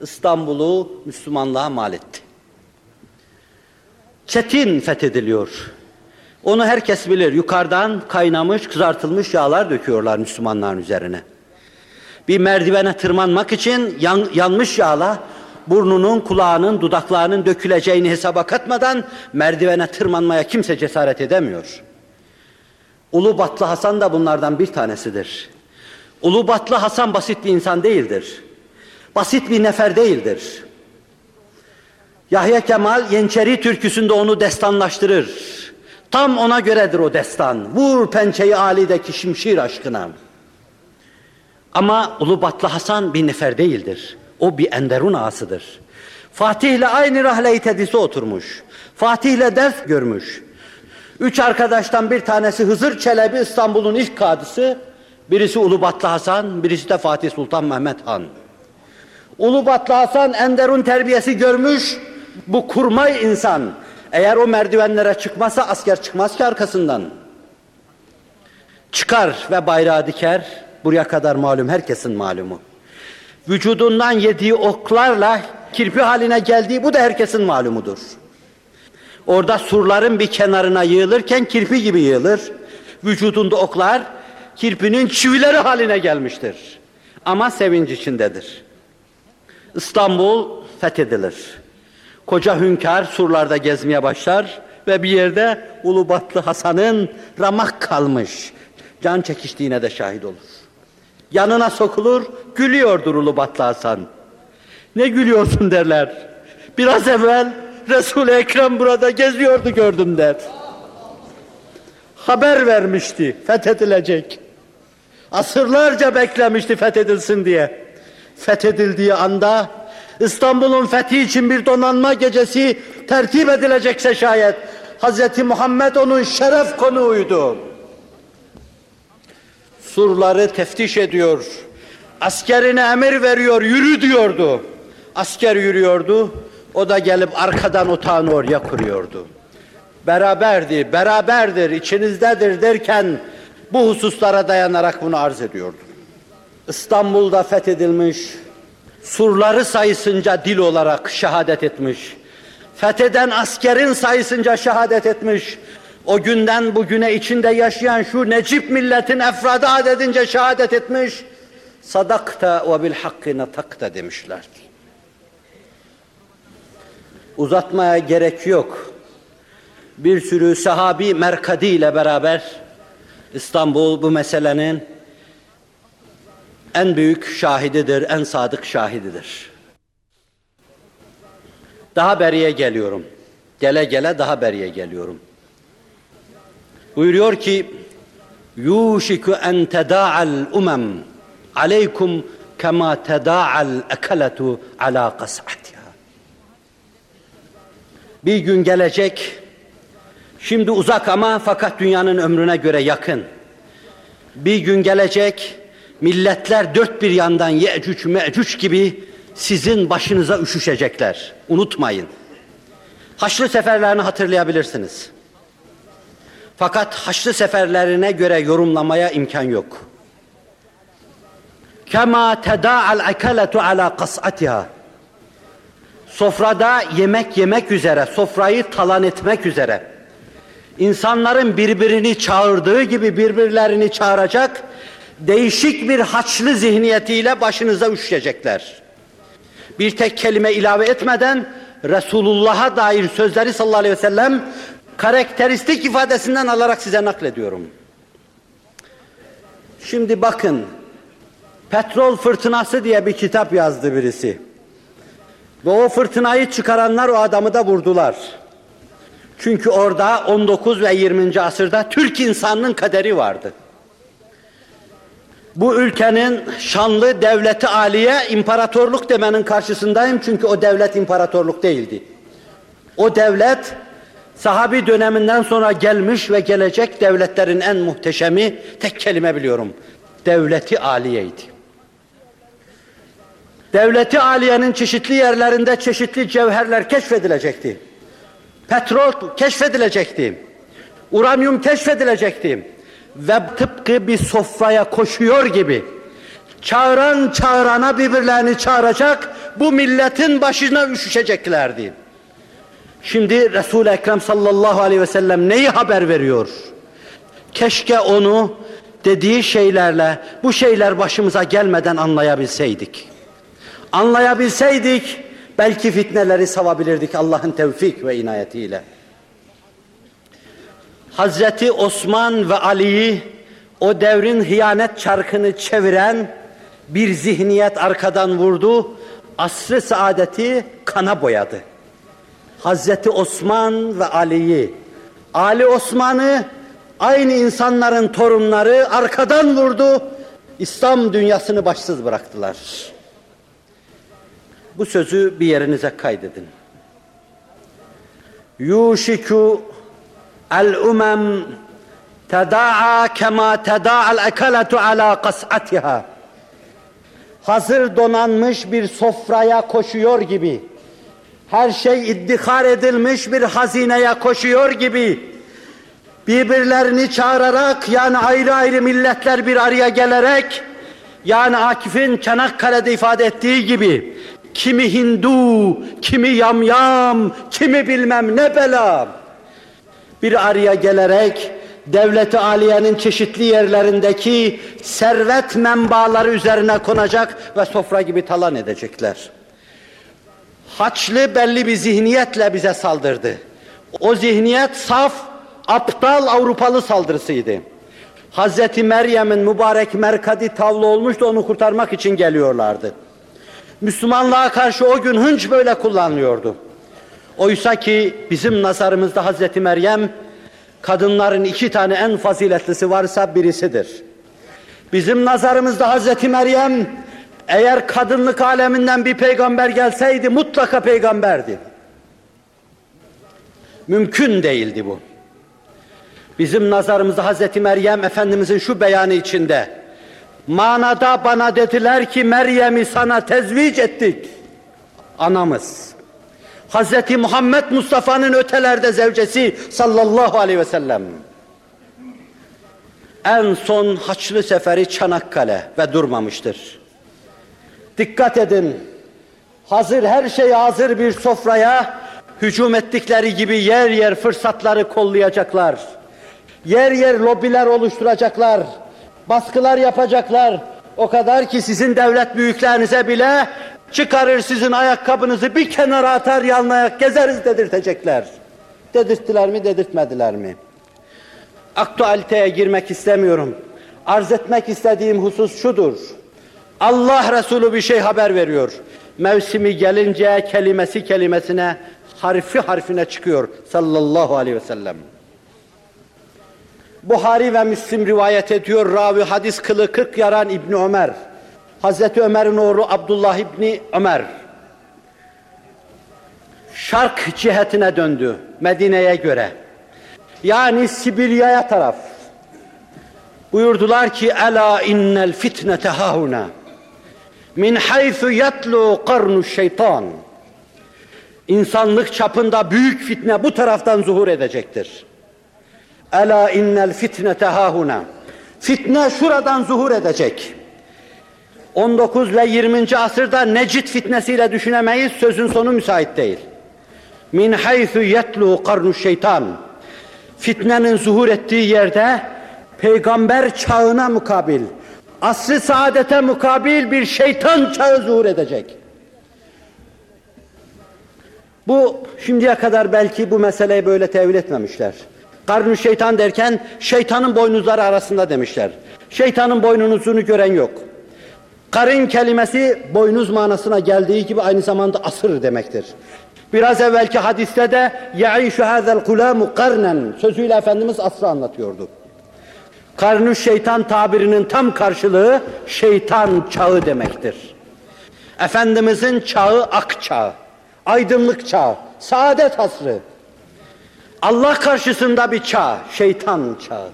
İstanbul'u Müslümanlığa mal etti. Çetin fethediliyor. Onu herkes bilir. Yukarıdan kaynamış, kızartılmış yağlar döküyorlar Müslümanların üzerine. Bir merdivene tırmanmak için yan, yanmış yağla burnunun, kulağının, dudaklarının döküleceğini hesaba katmadan merdivene tırmanmaya kimse cesaret edemiyor. Ulubatlı Hasan da bunlardan bir tanesidir. Ulubatlı Hasan basit bir insan değildir. Basit bir nefer değildir. Yahya Kemal Yeniçeri türküsünde onu destanlaştırır. Tam ona göredir o destan. Vur pençeyi alideki şimşir aşkına. Ama Ulubatlı Hasan bir nefer değildir. O bir Enderun ağasıdır. Fatih ile aynı rahle-i tedrisi oturmuş. Fatih ile ders görmüş. Üç arkadaştan bir tanesi Hızır Çelebi İstanbul'un ilk kadısı. Birisi Ulubatlı Hasan, birisi de Fatih Sultan Mehmet Han. Ulubatlı Hasan Enderun terbiyesi görmüş. Bu kurmay insan. Eğer o merdivenlere çıkmazsa asker çıkmaz ki arkasından. Çıkar ve bayrağı diker. Buraya kadar malum, herkesin malumu. Vücudundan yediği oklarla kirpi haline geldiği bu da herkesin malumudur. Orada surların bir kenarına yığılırken kirpi gibi yığılır. Vücudunda oklar kirpinin çivileri haline gelmiştir. Ama sevinç içindedir. İstanbul fethedilir. Koca hünkâr surlarda gezmeye başlar ve bir yerde Ulubatlı Hasan'ın ramak kalmış can çekiştiğine de şahit olur. Yanına sokulur, gülüyordur Ulubatlı Hasan. Ne gülüyorsun derler. Biraz evvel Resul-i Ekrem burada geziyordu gördüm der. Haber vermişti fethedilecek. Asırlarca beklemişti fethedilsin diye. Fethedildiği anda İstanbul'un fethi için bir donanma gecesi tertip edilecekse şayet Hz. Muhammed onun şeref konuğuydu. Surları teftiş ediyor. Askerine emir veriyor, yürü diyordu. Asker yürüyordu. O da gelip arkadan otağını oraya kuruyordu. Beraberdi, beraberdir, içinizdedir derken bu hususlara dayanarak bunu arz ediyordu. İstanbul'da fethedilmiş, surları sayısınca dil olarak şehadet etmiş. Fetheden askerin sayısınca şehadet etmiş. O günden bugüne içinde yaşayan şu Necip milletin efradı adedince şehadet etmiş. Sadakta ve bil hakkı natakta demişlerdi. Uzatmaya gerek yok. Bir sürü sahabi merkadi ile beraber İstanbul bu meselenin en büyük şahididir, en sadık şahididir. Daha beriye geliyorum. Gele gele daha beriye geliyorum. Buyuruyor ki yuşiku en teda'al umem aleykum kema teda'al ekaletu ala kas'atiha. Bir gün gelecek, şimdi uzak ama fakat dünyanın ömrüne göre yakın. Bir gün gelecek, milletler dört bir yandan Ye'cüc Me'cüc gibi sizin başınıza üşüşecekler. Unutmayın. Haçlı seferlerini hatırlayabilirsiniz. Fakat Haçlı seferlerine göre yorumlamaya imkan yok. Kema teda'al akaletu ala kas'atiha. sofrada yemek yemek üzere, sofrayı talan etmek üzere, insanların birbirini çağırdığı gibi birbirlerini çağıracak, değişik bir haçlı zihniyetiyle başınıza üşüyecekler. Bir tek kelime ilave etmeden Resulullah'a dair sözleri sallallahu aleyhi ve sellem karakteristik ifadesinden alarak size naklediyorum. Şimdi bakın, Petrol Fırtınası diye bir kitap yazdı birisi. Ve o fırtınayı çıkaranlar o adamı da vurdular. Çünkü orada 19 ve 20. asırda Türk insanının kaderi vardı. Bu ülkenin şanlı devleti aliye imparatorluk demenin karşısındayım çünkü o devlet imparatorluk değildi. O devlet sahabi döneminden sonra gelmiş ve gelecek devletlerin en muhteşemi tek kelime biliyorum. Devleti aliyeydi. Devleti aliyenin çeşitli yerlerinde çeşitli cevherler keşfedilecekti. Petrol keşfedilecekti. Uranyum keşfedilecekti. Ve tıpkı bir sofraya koşuyor gibi çağıran çağırana birbirlerini çağıracak bu milletin başına üşüşeceklerdi. Şimdi Resul-i Ekrem sallallahu aleyhi ve sellem neyi haber veriyor? Keşke onu dediği şeylerle bu şeyler başımıza gelmeden anlayabilseydik. Anlayabilseydik belki fitneleri savabilirdik Allah'ın tevfik ve inayetiyle. Hazreti Osman ve Ali'yi o devrin hıyanet çarkını çeviren bir zihniyet arkadan vurdu. Asrı saadeti kana boyadı. Hazreti Osman ve Ali'yi, Ali Osman'ı aynı insanların torunları arkadan vurdu. İslam dünyasını başsız bıraktılar. Bu sözü bir yerinize kaydedin. Yuşiku el-umem teda'a kema teda'al ekaletu ala kas'atiha. Hazır donanmış bir sofraya koşuyor gibi, her şey iddihar edilmiş bir hazineye koşuyor gibi, birbirlerini çağırarak yani ayrı ayrı milletler bir araya gelerek, yani Akif'in Çanakkale'de ifade ettiği gibi, kimi Hindu, kimi yamyam, kimi bilmem ne bela, bir araya gelerek, devleti aliyenin çeşitli yerlerindeki servet menbaları üzerine konacak ve sofra gibi talan edecekler. Haçlı belli bir zihniyetle bize saldırdı. O zihniyet saf, aptal Avrupalı saldırısıydı. Hazreti Meryem'in mübarek merkadi tavlı olmuştu onu kurtarmak için geliyorlardı. Müslümanlığa karşı o gün hınç böyle kullanılıyordu. Oysa ki bizim nazarımızda Hazreti Meryem kadınların iki tane en faziletlisi varsa birisidir. Bizim nazarımızda Hazreti Meryem eğer kadınlık aleminden bir peygamber gelseydi mutlaka peygamberdi. Mümkün değildi bu. Bizim nazarımızda Hazreti Meryem Efendimizin şu beyanı içinde manada bana dediler ki Meryem'i sana tezvic ettik. Anamız. Hazreti Muhammed Mustafa'nın ötelerde zevcesi sallallahu aleyhi ve sellem. En son Haçlı Seferi Çanakkale ve durmamıştır. Dikkat edin. Hazır her şey hazır bir sofraya hücum ettikleri gibi yer yer fırsatları kollayacaklar. Yer yer lobiler oluşturacaklar. Baskılar yapacaklar. O kadar ki sizin devlet büyüklerinize bile çıkarır sizin ayakkabınızı bir kenara atar yalın ayak gezeriz dedirtecekler. Dedirttiler mi dedirtmediler mi? Aktualiteye girmek istemiyorum. Arz etmek istediğim husus şudur. Allah Resulü bir şey haber veriyor. Mevsimi gelince kelimesi kelimesine, harfi harfine çıkıyor sallallahu aleyhi ve sellem. Buhari ve Müslim rivayet ediyor ravi hadis kılı 40 yaran İbni Ömer. Hazreti Ömer'in oğlu Abdullah İbni Ömer. Şark cihetine döndü Medine'ye göre. Yani Sibirya'ya taraf. Buyurdular ki ela innel fitnete hahuna min haythu yatlu qarnu şeytan. İnsanlık çapında büyük fitne bu taraftan zuhur edecektir. Ela innel fitnete hahuna. Fitne şuradan zuhur edecek. 19 ve 20. asırda Necit fitnesiyle düşünemeyiz, sözün sonu müsait değil. Min haythu yetlu karnu şeytan. Fitnenin zuhur ettiği yerde peygamber çağına mukabil, asr-ı saadete mukabil bir şeytan çağı zuhur edecek. Bu şimdiye kadar belki bu meseleyi böyle tevil etmemişler. Karnı şeytan derken şeytanın boynuzları arasında demişler. Şeytanın boynuzunu gören yok. Karın kelimesi boynuz manasına geldiği gibi aynı zamanda asır demektir. Biraz evvelki hadiste de يَعِيشُ هَذَا الْقُلَامُ karnen sözüyle Efendimiz asrı anlatıyordu. Karnı şeytan tabirinin tam karşılığı şeytan çağı demektir. Efendimizin çağı ak çağı, aydınlık çağı, saadet asrı. Allah karşısında bir çağ, şeytan çağı.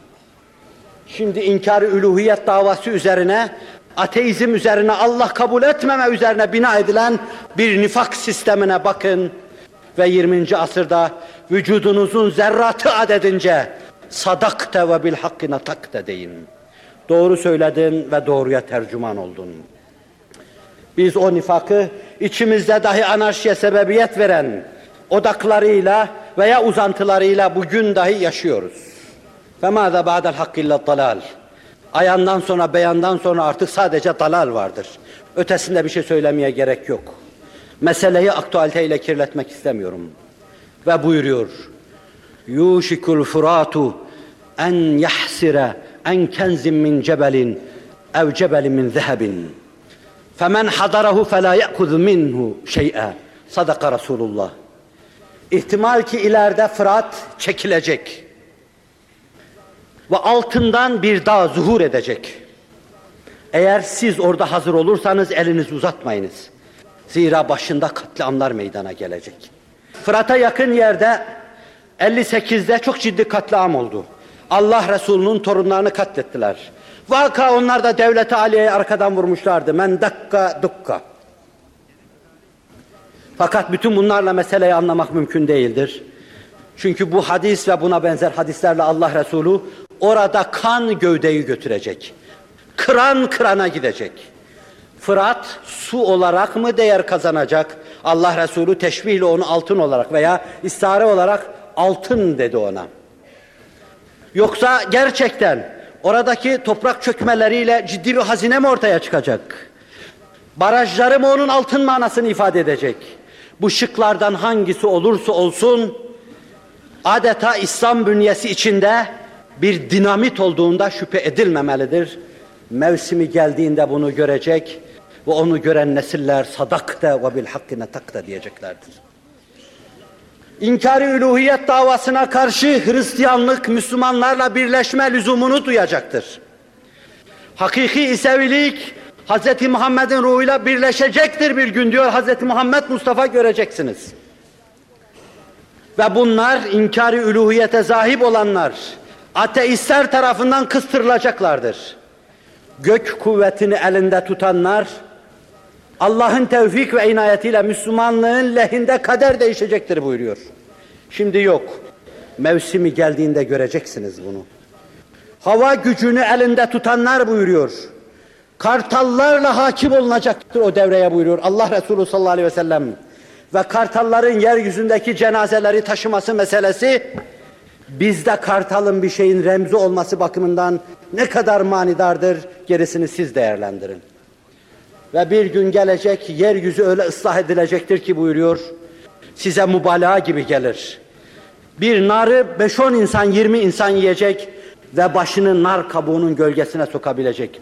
Şimdi inkar-ı üluhiyet davası üzerine, ateizm üzerine, Allah kabul etmeme üzerine bina edilen bir nifak sistemine bakın. Ve 20. asırda vücudunuzun zerratı adedince sadakte ve bil hakkı natakte deyin. Doğru söyledin ve doğruya tercüman oldun. Biz o nifakı içimizde dahi anarşiye sebebiyet veren odaklarıyla veya uzantılarıyla bugün dahi yaşıyoruz. Ve ma da ba'del hakkı illa dalal. Ayandan sonra, beyandan sonra artık sadece dalal vardır. Ötesinde bir şey söylemeye gerek yok. Meseleyi aktualiteyle kirletmek istemiyorum. Ve buyuruyor. Yuşikul furatu en yahsire en kenzin min cebelin ev cebelin min zehebin. Femen hadarahu fela ye'khuz minhu şey'a. Sadaka Resulullah. İhtimal ki ileride Fırat çekilecek. Ve altından bir dağ zuhur edecek. Eğer siz orada hazır olursanız elinizi uzatmayınız. Zira başında katliamlar meydana gelecek. Fırat'a yakın yerde 58'de çok ciddi katliam oldu. Allah Resulü'nün torunlarını katlettiler. Vaka onlar da devleti Aliye'yi arkadan vurmuşlardı. Men dakka dukka. Fakat bütün bunlarla meseleyi anlamak mümkün değildir. Çünkü bu hadis ve buna benzer hadislerle Allah Resulü orada kan gövdeyi götürecek. Kıran kırana gidecek. Fırat su olarak mı değer kazanacak? Allah Resulü teşbihle onu altın olarak veya istare olarak altın dedi ona. Yoksa gerçekten oradaki toprak çökmeleriyle ciddi bir hazine mi ortaya çıkacak? Barajları mı onun altın manasını ifade edecek? Bu şıklardan hangisi olursa olsun adeta İslam bünyesi içinde bir dinamit olduğunda şüphe edilmemelidir. Mevsimi geldiğinde bunu görecek ve onu gören nesiller sadakte ve bil hakkine takta diyeceklerdir. İnkar-ı üluhiyet davasına karşı Hristiyanlık Müslümanlarla birleşme lüzumunu duyacaktır. Hakiki İsevilik Hz. Muhammed'in ruhuyla birleşecektir bir gün diyor Hz. Muhammed Mustafa göreceksiniz. Ve bunlar inkar-ı üluhiyete zahip olanlar ateistler tarafından kıstırılacaklardır. Gök kuvvetini elinde tutanlar Allah'ın tevfik ve inayetiyle Müslümanlığın lehinde kader değişecektir buyuruyor. Şimdi yok. Mevsimi geldiğinde göreceksiniz bunu. Hava gücünü elinde tutanlar buyuruyor. Kartallarla hakim olunacaktır o devreye buyuruyor Allah Resulü sallallahu aleyhi ve sellem. Ve kartalların yeryüzündeki cenazeleri taşıması meselesi bizde kartalın bir şeyin remzi olması bakımından ne kadar manidardır gerisini siz değerlendirin. Ve bir gün gelecek, yeryüzü öyle ıslah edilecektir ki buyuruyor, size mübalağa gibi gelir. Bir narı 5-10 insan, 20 insan yiyecek ve başını nar kabuğunun gölgesine sokabilecek.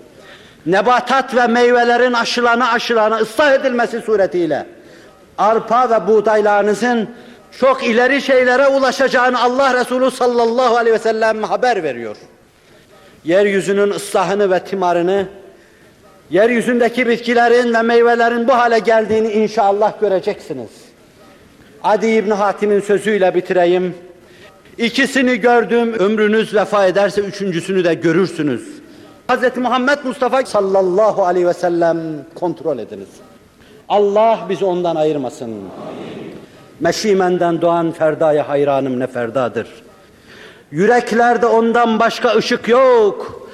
Nebatat ve meyvelerin aşılana aşılana ıslah edilmesi suretiyle arpa ve buğdaylarınızın çok ileri şeylere ulaşacağını Allah Resulü sallallahu aleyhi ve sellem haber veriyor. Yeryüzünün ıslahını ve timarını yeryüzündeki bitkilerin ve meyvelerin bu hale geldiğini inşallah göreceksiniz. Adi İbni Hatim'in sözüyle bitireyim. İkisini gördüm, ömrünüz vefa ederse üçüncüsünü de görürsünüz. Hz. Muhammed Mustafa sallallahu aleyhi ve sellem kontrol ediniz. Allah bizi ondan ayırmasın. Meşimenden doğan ferdaya hayranım ne ferdadır. Yüreklerde ondan başka ışık yok.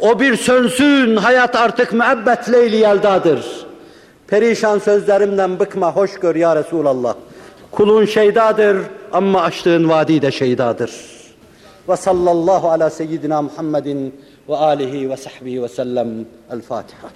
O bir sönsün, hayat artık müebbet leyli yeldadır. Perişan sözlerimden bıkma, hoş gör ya Resulallah. Kulun şeydadır ama açtığın vadi de şeydadır. Ve sallallahu ala seyyidina Muhammedin ve alihi ve sahbihi ve sellem. El Fatiha.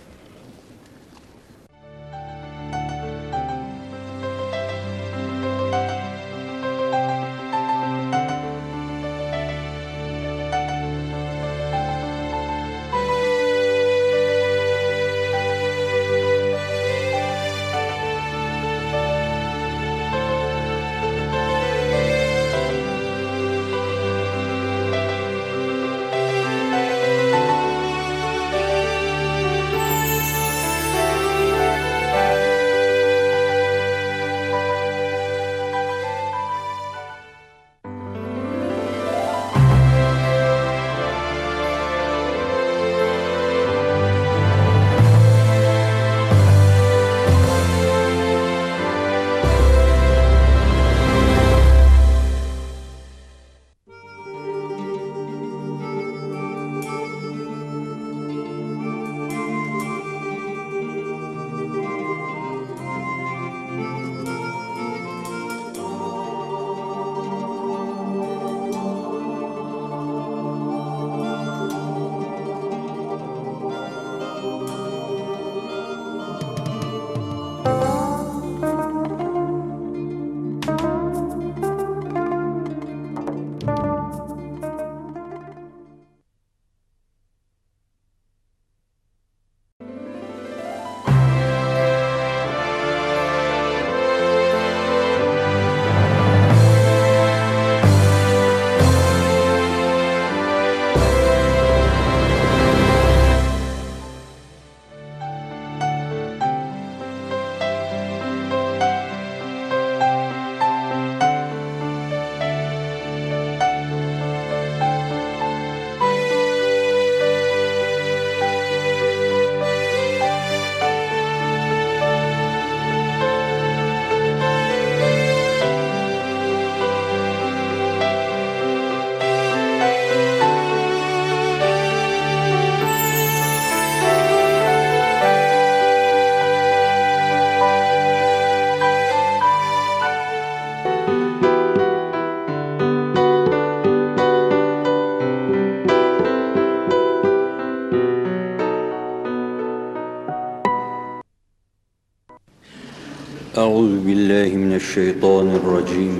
أعوذ بالله من الشيطان الرجيم.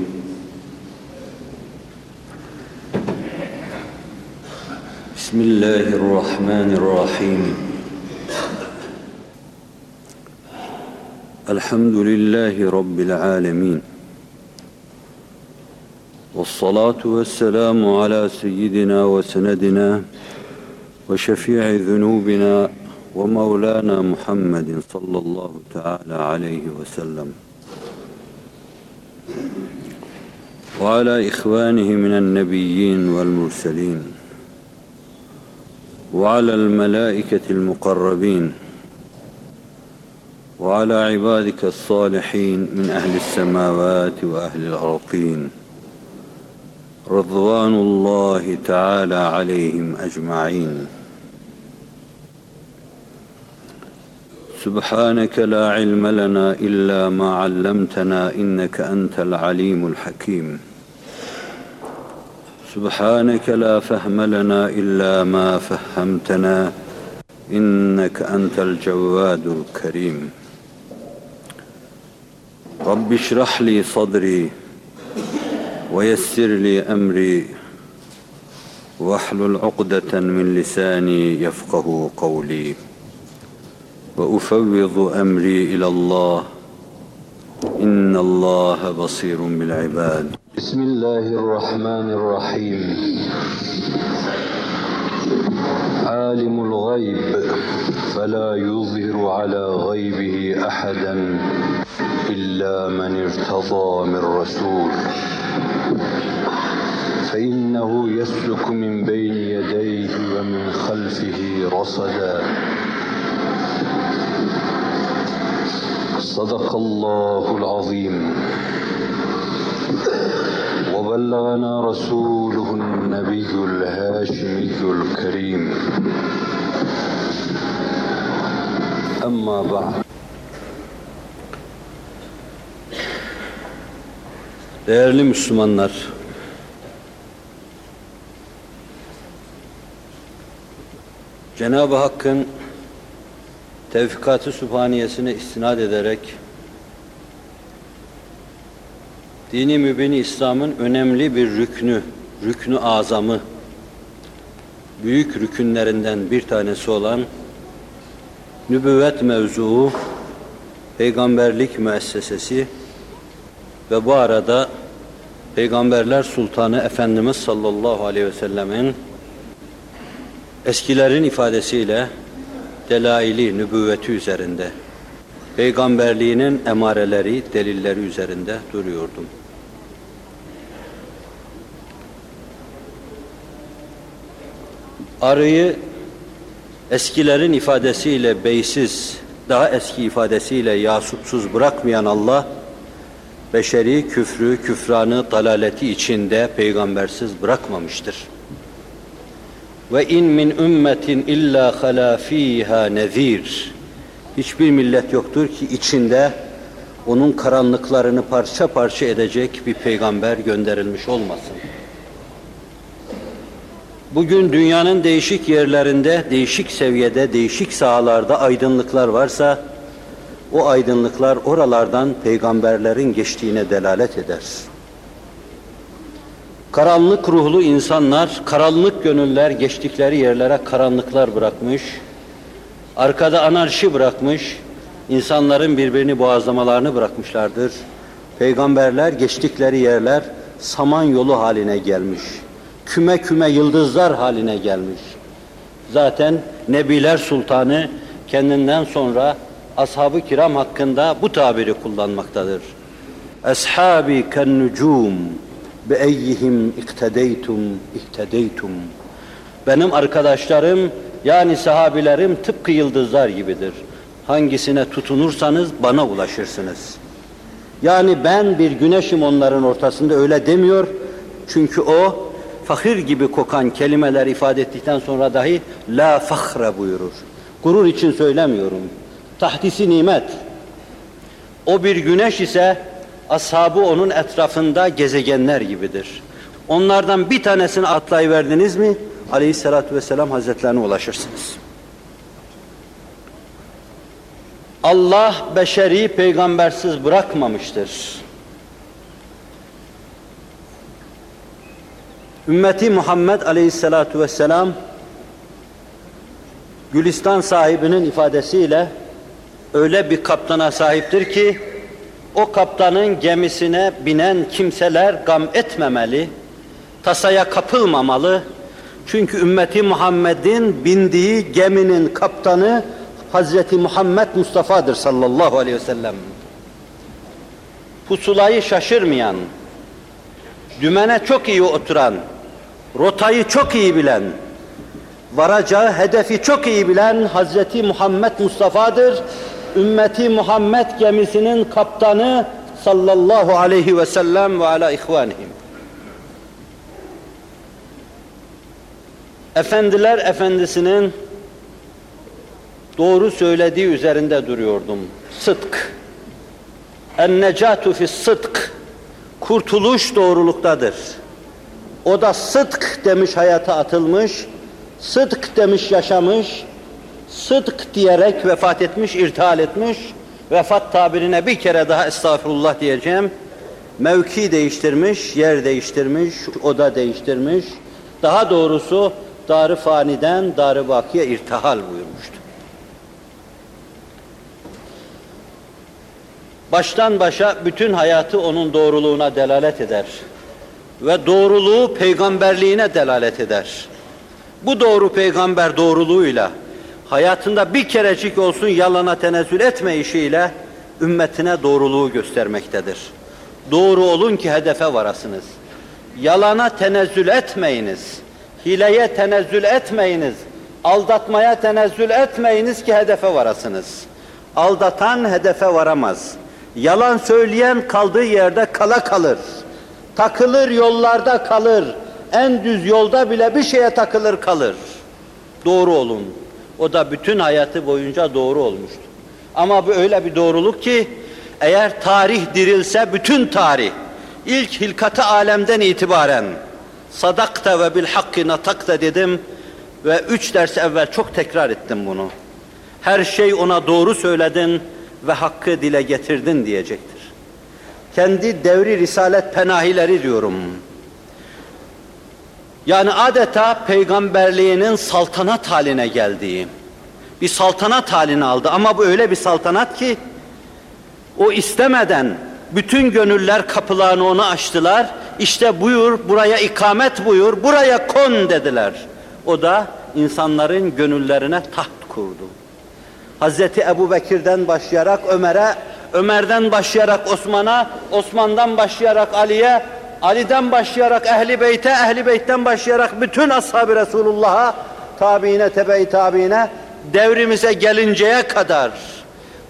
بسم الله الرحمن الرحيم. الحمد لله رب العالمين. والصلاة والسلام على سيدنا وسندنا وشفيع ذنوبنا ومولانا محمد صلى الله تعالى عليه وسلم. وعلى إخوانه من النبيين والمرسلين. وعلى الملائكة المقربين. وعلى عبادك الصالحين من أهل السماوات وأهل الأرضين. رضوان الله تعالى عليهم أجمعين. سبحانك لا علم لنا إلا ما علمتنا إنك أنت العليم الحكيم. سبحانك لا فهم لنا إلا ما فهمتنا إنك أنت الجواد الكريم. رب اشرح لي صدري ويسر لي أمري واحلل عقدة من لساني يفقه قولي. وأفوض أمري إلى الله. إن الله بصير بالعباد. بسم الله الرحمن الرحيم. عالم الغيب فلا يظهر على غيبه أحدا إلا من ارتضى من رسول. فإنه يسلك من بين يديه ومن خلفه رصدا. صدق الله العظيم. وبلغنا رسوله النبي الهاشمي الكريم. أما بعد. Değerli Müslümanlar, Cenab-ı Hakk'ın tevfikatı sübhaniyesine istinad ederek dini mübini İslam'ın önemli bir rüknü, rüknü azamı, büyük rükünlerinden bir tanesi olan nübüvvet mevzuu, peygamberlik müessesesi ve bu arada Peygamberler Sultanı Efendimiz sallallahu aleyhi ve sellemin eskilerin ifadesiyle delaili nübüvveti üzerinde, peygamberliğinin emareleri, delilleri üzerinde duruyordum. Arıyı eskilerin ifadesiyle beysiz, daha eski ifadesiyle yasupsuz bırakmayan Allah, beşeri küfrü, küfranı, dalaleti içinde peygambersiz bırakmamıştır. Ve in min ümmetin illa hala fiha nezir. Hiçbir millet yoktur ki içinde onun karanlıklarını parça parça edecek bir peygamber gönderilmiş olmasın. Bugün dünyanın değişik yerlerinde, değişik seviyede, değişik sahalarda aydınlıklar varsa, o aydınlıklar oralardan peygamberlerin geçtiğine delalet eder. Karanlık ruhlu insanlar, karanlık gönüller geçtikleri yerlere karanlıklar bırakmış, arkada anarşi bırakmış, insanların birbirini boğazlamalarını bırakmışlardır. Peygamberler geçtikleri yerler saman yolu haline gelmiş, küme küme yıldızlar haline gelmiş. Zaten Nebiler Sultanı kendinden sonra ashab-ı kiram hakkında bu tabiri kullanmaktadır. Ashabi ken be eyyihim iktedeytum ihtedeytum. Benim arkadaşlarım yani sahabilerim tıpkı yıldızlar gibidir. Hangisine tutunursanız bana ulaşırsınız. Yani ben bir güneşim onların ortasında öyle demiyor. Çünkü o fakir gibi kokan kelimeler ifade ettikten sonra dahi la fahre buyurur. Gurur için söylemiyorum tahdisi nimet. O bir güneş ise ashabı onun etrafında gezegenler gibidir. Onlardan bir tanesini atlayıverdiniz mi aleyhissalatü vesselam hazretlerine ulaşırsınız. Allah beşeri peygambersiz bırakmamıştır. Ümmeti Muhammed aleyhissalatu vesselam Gülistan sahibinin ifadesiyle öyle bir kaptana sahiptir ki o kaptanın gemisine binen kimseler gam etmemeli, tasaya kapılmamalı. Çünkü ümmeti Muhammed'in bindiği geminin kaptanı Hazreti Muhammed Mustafa'dır sallallahu aleyhi ve sellem. Pusulayı şaşırmayan, dümene çok iyi oturan, rotayı çok iyi bilen, varacağı hedefi çok iyi bilen Hazreti Muhammed Mustafa'dır. Ümmeti Muhammed gemisinin kaptanı sallallahu aleyhi ve sellem ve ala ihvanihim. Efendiler Efendisi'nin doğru söylediği üzerinde duruyordum. Sıdk. En necatu fi sıdk. Kurtuluş doğruluktadır. O da sıdk demiş hayata atılmış, sıdk demiş yaşamış, sıdk diyerek vefat etmiş, irtihal etmiş. Vefat tabirine bir kere daha estağfurullah diyeceğim. Mevki değiştirmiş, yer değiştirmiş, oda değiştirmiş. Daha doğrusu darı faniden darı bakiye irtihal buyurmuştu. Baştan başa bütün hayatı onun doğruluğuna delalet eder. Ve doğruluğu peygamberliğine delalet eder. Bu doğru peygamber doğruluğuyla hayatında bir kerecik olsun yalana tenezzül etme işiyle ümmetine doğruluğu göstermektedir. Doğru olun ki hedefe varasınız. Yalana tenezzül etmeyiniz. Hileye tenezzül etmeyiniz. Aldatmaya tenezzül etmeyiniz ki hedefe varasınız. Aldatan hedefe varamaz. Yalan söyleyen kaldığı yerde kala kalır. Takılır yollarda kalır. en düz yolda bile bir şeye takılır kalır. Doğru olun. O da bütün hayatı boyunca doğru olmuştu. Ama bu öyle bir doğruluk ki eğer tarih dirilse bütün tarih ilk hilkatı alemden itibaren sadakta ve bil hakkı natakta dedim ve üç ders evvel çok tekrar ettim bunu. Her şey ona doğru söyledin ve hakkı dile getirdin diyecektir. Kendi devri risalet penahileri diyorum. Yani adeta peygamberliğinin saltanat haline geldiği, bir saltanat haline aldı. Ama bu öyle bir saltanat ki, o istemeden bütün gönüller kapılarını ona açtılar. İşte buyur, buraya ikamet buyur, buraya kon dediler. O da insanların gönüllerine taht kurdu. Hazreti Ebu Bekir'den başlayarak Ömer'e, Ömer'den başlayarak Osman'a, Osman'dan başlayarak Ali'ye, Ali'den başlayarak Ehli Beyt'e, Ehli Beyt'ten başlayarak bütün ashab-ı Resulullah'a, tabiine, tebe-i tabiine, devrimize gelinceye kadar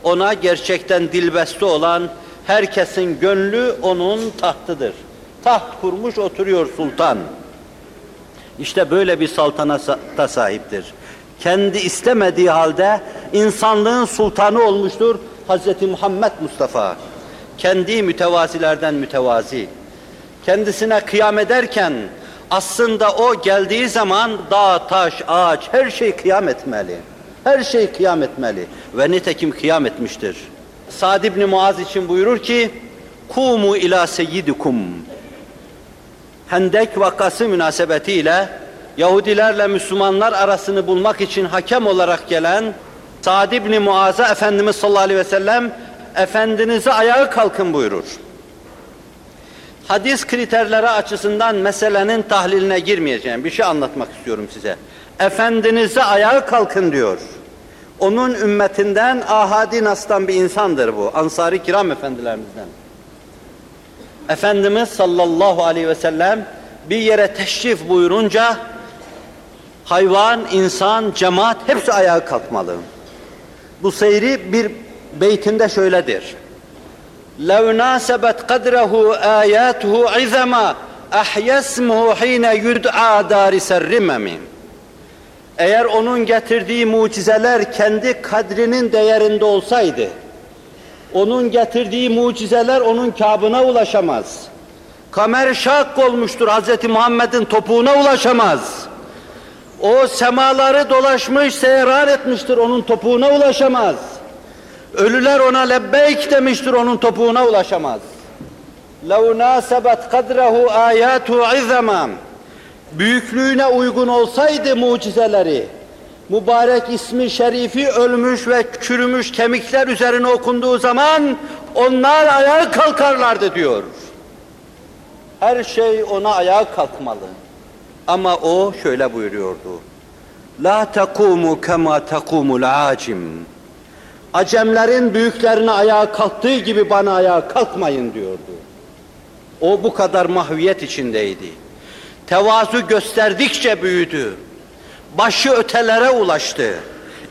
ona gerçekten dilbeste olan herkesin gönlü onun tahtıdır. Taht kurmuş oturuyor sultan. İşte böyle bir saltanata sahiptir. Kendi istemediği halde insanlığın sultanı olmuştur Hz. Muhammed Mustafa. Kendi mütevazilerden mütevazi. Kendisine kıyam ederken aslında o geldiği zaman dağ, taş, ağaç her şey kıyam etmeli. Her şey kıyam etmeli ve nitekim kıyam etmiştir. Sa'd ibn Muaz için buyurur ki: "Kumu ila seyyidikum." Hendek vakası münasebetiyle Yahudilerle Müslümanlar arasını bulmak için hakem olarak gelen Sa'd ibn Muaz'a Efendimiz sallallahu aleyhi ve sellem Efendinize ayağa kalkın buyurur. Hadis kriterleri açısından meselenin tahliline girmeyeceğim. Bir şey anlatmak istiyorum size. Efendinize ayağa kalkın diyor. Onun ümmetinden ahadi nastan bir insandır bu. Ansari kiram efendilerimizden. Efendimiz sallallahu aleyhi ve sellem bir yere teşrif buyurunca hayvan, insan, cemaat hepsi ayağa kalkmalı. Bu seyri bir beytinde şöyledir. لَوْ نَاسَبَتْ قَدْرَهُ آيَاتُهُ عِذَمًا اَحْيَسْمُهُ حِينَ يُدْعَى دَارِسَ الرِّمَمِ Eğer onun getirdiği mucizeler kendi kadrinin değerinde olsaydı, onun getirdiği mucizeler onun kabına ulaşamaz. Kamer şak olmuştur Hz. Muhammed'in topuğuna ulaşamaz. O semaları dolaşmış, seyran etmiştir, onun topuğuna ulaşamaz. Ölüler ona lebbeyk demiştir, onun topuğuna ulaşamaz. لَوْ نَاسَبَتْ قَدْرَهُ آيَاتُ عِذَمًا Büyüklüğüne uygun olsaydı mucizeleri, mübarek ismi şerifi ölmüş ve çürümüş kemikler üzerine okunduğu zaman onlar ayağa kalkarlardı diyor. Her şey ona ayağa kalkmalı. Ama o şöyle buyuruyordu. La takumu kema takumul acim. Acemlerin büyüklerine ayağa kalktığı gibi bana ayağa kalkmayın diyordu. O bu kadar mahviyet içindeydi. Tevazu gösterdikçe büyüdü. Başı ötelere ulaştı.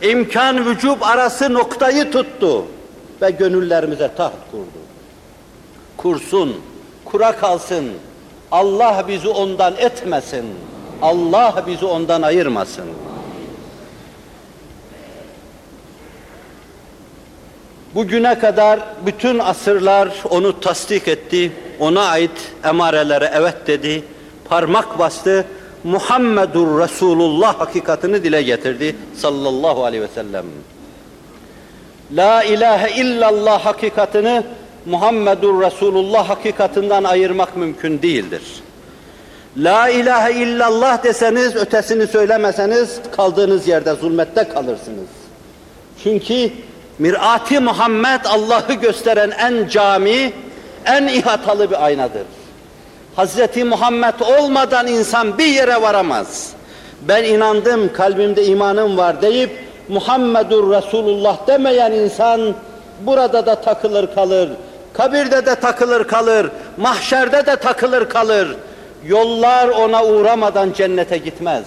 İmkan vücub arası noktayı tuttu ve gönüllerimize taht kurdu. Kursun, kura kalsın. Allah bizi ondan etmesin. Allah bizi ondan ayırmasın. Bugüne kadar bütün asırlar onu tasdik etti, ona ait emarelere evet dedi, parmak bastı, Muhammedur Resulullah hakikatini dile getirdi sallallahu aleyhi ve sellem. La ilahe illallah hakikatini Muhammedur Resulullah hakikatinden ayırmak mümkün değildir. La ilahe illallah deseniz, ötesini söylemeseniz kaldığınız yerde zulmette kalırsınız. Çünkü mirati Muhammed Allah'ı gösteren en cami, en ihatalı bir aynadır. Hazreti Muhammed olmadan insan bir yere varamaz. Ben inandım, kalbimde imanım var deyip Muhammedur Resulullah demeyen insan burada da takılır kalır, kabirde de takılır kalır, mahşerde de takılır kalır. Yollar ona uğramadan cennete gitmez.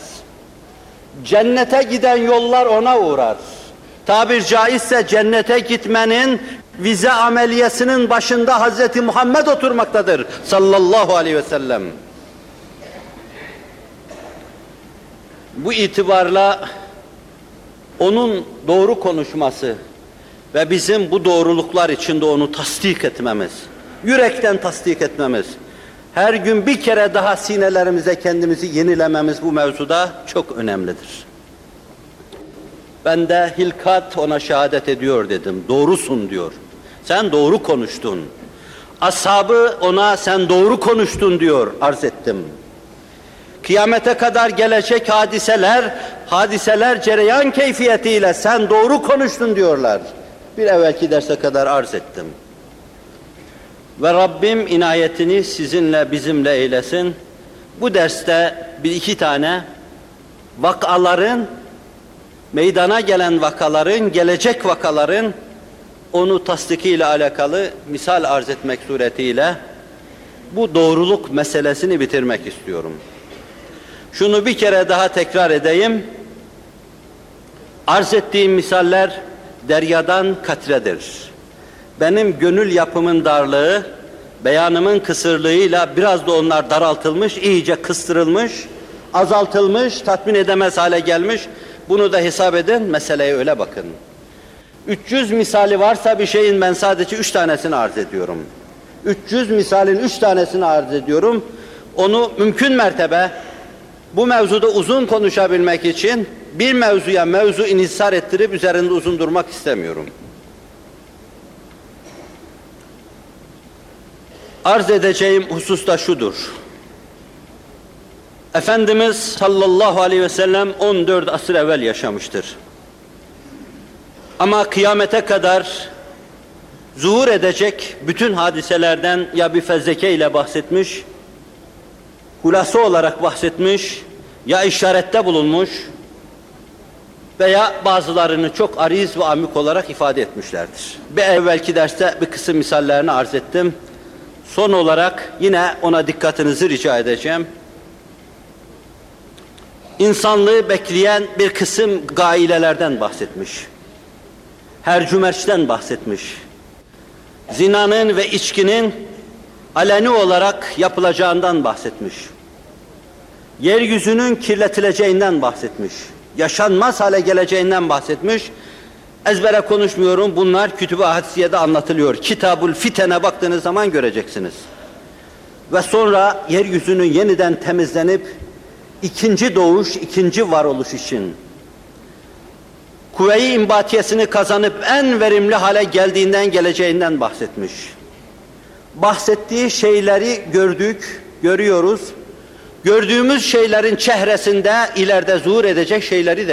Cennete giden yollar ona uğrar. Tabir caizse cennete gitmenin vize ameliyesinin başında Hazreti Muhammed oturmaktadır sallallahu aleyhi ve sellem. Bu itibarla onun doğru konuşması ve bizim bu doğruluklar içinde onu tasdik etmemiz, yürekten tasdik etmemiz, her gün bir kere daha sinelerimize kendimizi yenilememiz bu mevzuda çok önemlidir. Ben de hilkat ona şehadet ediyor dedim. Doğrusun diyor. Sen doğru konuştun. Ashabı ona sen doğru konuştun diyor arz ettim. Kıyamete kadar gelecek hadiseler, hadiseler cereyan keyfiyetiyle sen doğru konuştun diyorlar. Bir evvelki derse kadar arz ettim. Ve Rabbim inayetini sizinle bizimle eylesin. Bu derste bir iki tane vakaların, meydana gelen vakaların, gelecek vakaların onu tasdikiyle alakalı misal arz etmek suretiyle bu doğruluk meselesini bitirmek istiyorum. Şunu bir kere daha tekrar edeyim. Arz ettiğim misaller deryadan katredir. Benim gönül yapımın darlığı, beyanımın kısırlığıyla biraz da onlar daraltılmış, iyice kıstırılmış, azaltılmış, tatmin edemez hale gelmiş. Bunu da hesap edin, meseleye öyle bakın. 300 misali varsa bir şeyin ben sadece 3 tanesini arz ediyorum. 300 misalin 3 tanesini arz ediyorum. Onu mümkün mertebe bu mevzuda uzun konuşabilmek için bir mevzuya mevzu inhisar ettirip üzerinde uzun durmak istemiyorum. Arz edeceğim husus da şudur. Efendimiz sallallahu aleyhi ve sellem 14 asır evvel yaşamıştır. Ama kıyamete kadar zuhur edecek bütün hadiselerden ya bir fezleke ile bahsetmiş, hulası olarak bahsetmiş, ya işarette bulunmuş veya bazılarını çok ariz ve amik olarak ifade etmişlerdir. Bir evvelki derste bir kısım misallerini arz ettim. Son olarak yine ona dikkatinizi rica edeceğim. İnsanlığı bekleyen bir kısım gailelerden bahsetmiş. Hercümerç'ten bahsetmiş. Zinanın ve içkinin aleni olarak yapılacağından bahsetmiş. Yeryüzünün kirletileceğinden bahsetmiş. Yaşanmaz hale geleceğinden bahsetmiş. Ezbere konuşmuyorum. Bunlar Kütüb-i Hadisiye'de anlatılıyor. Kitabul Fiten'e baktığınız zaman göreceksiniz. Ve sonra yeryüzünün yeniden temizlenip ikinci doğuş, ikinci varoluş için kuvve-i imbatiyesini kazanıp en verimli hale geldiğinden geleceğinden bahsetmiş. Bahsettiği şeyleri gördük, görüyoruz. Gördüğümüz şeylerin çehresinde ileride zuhur edecek şeyleri de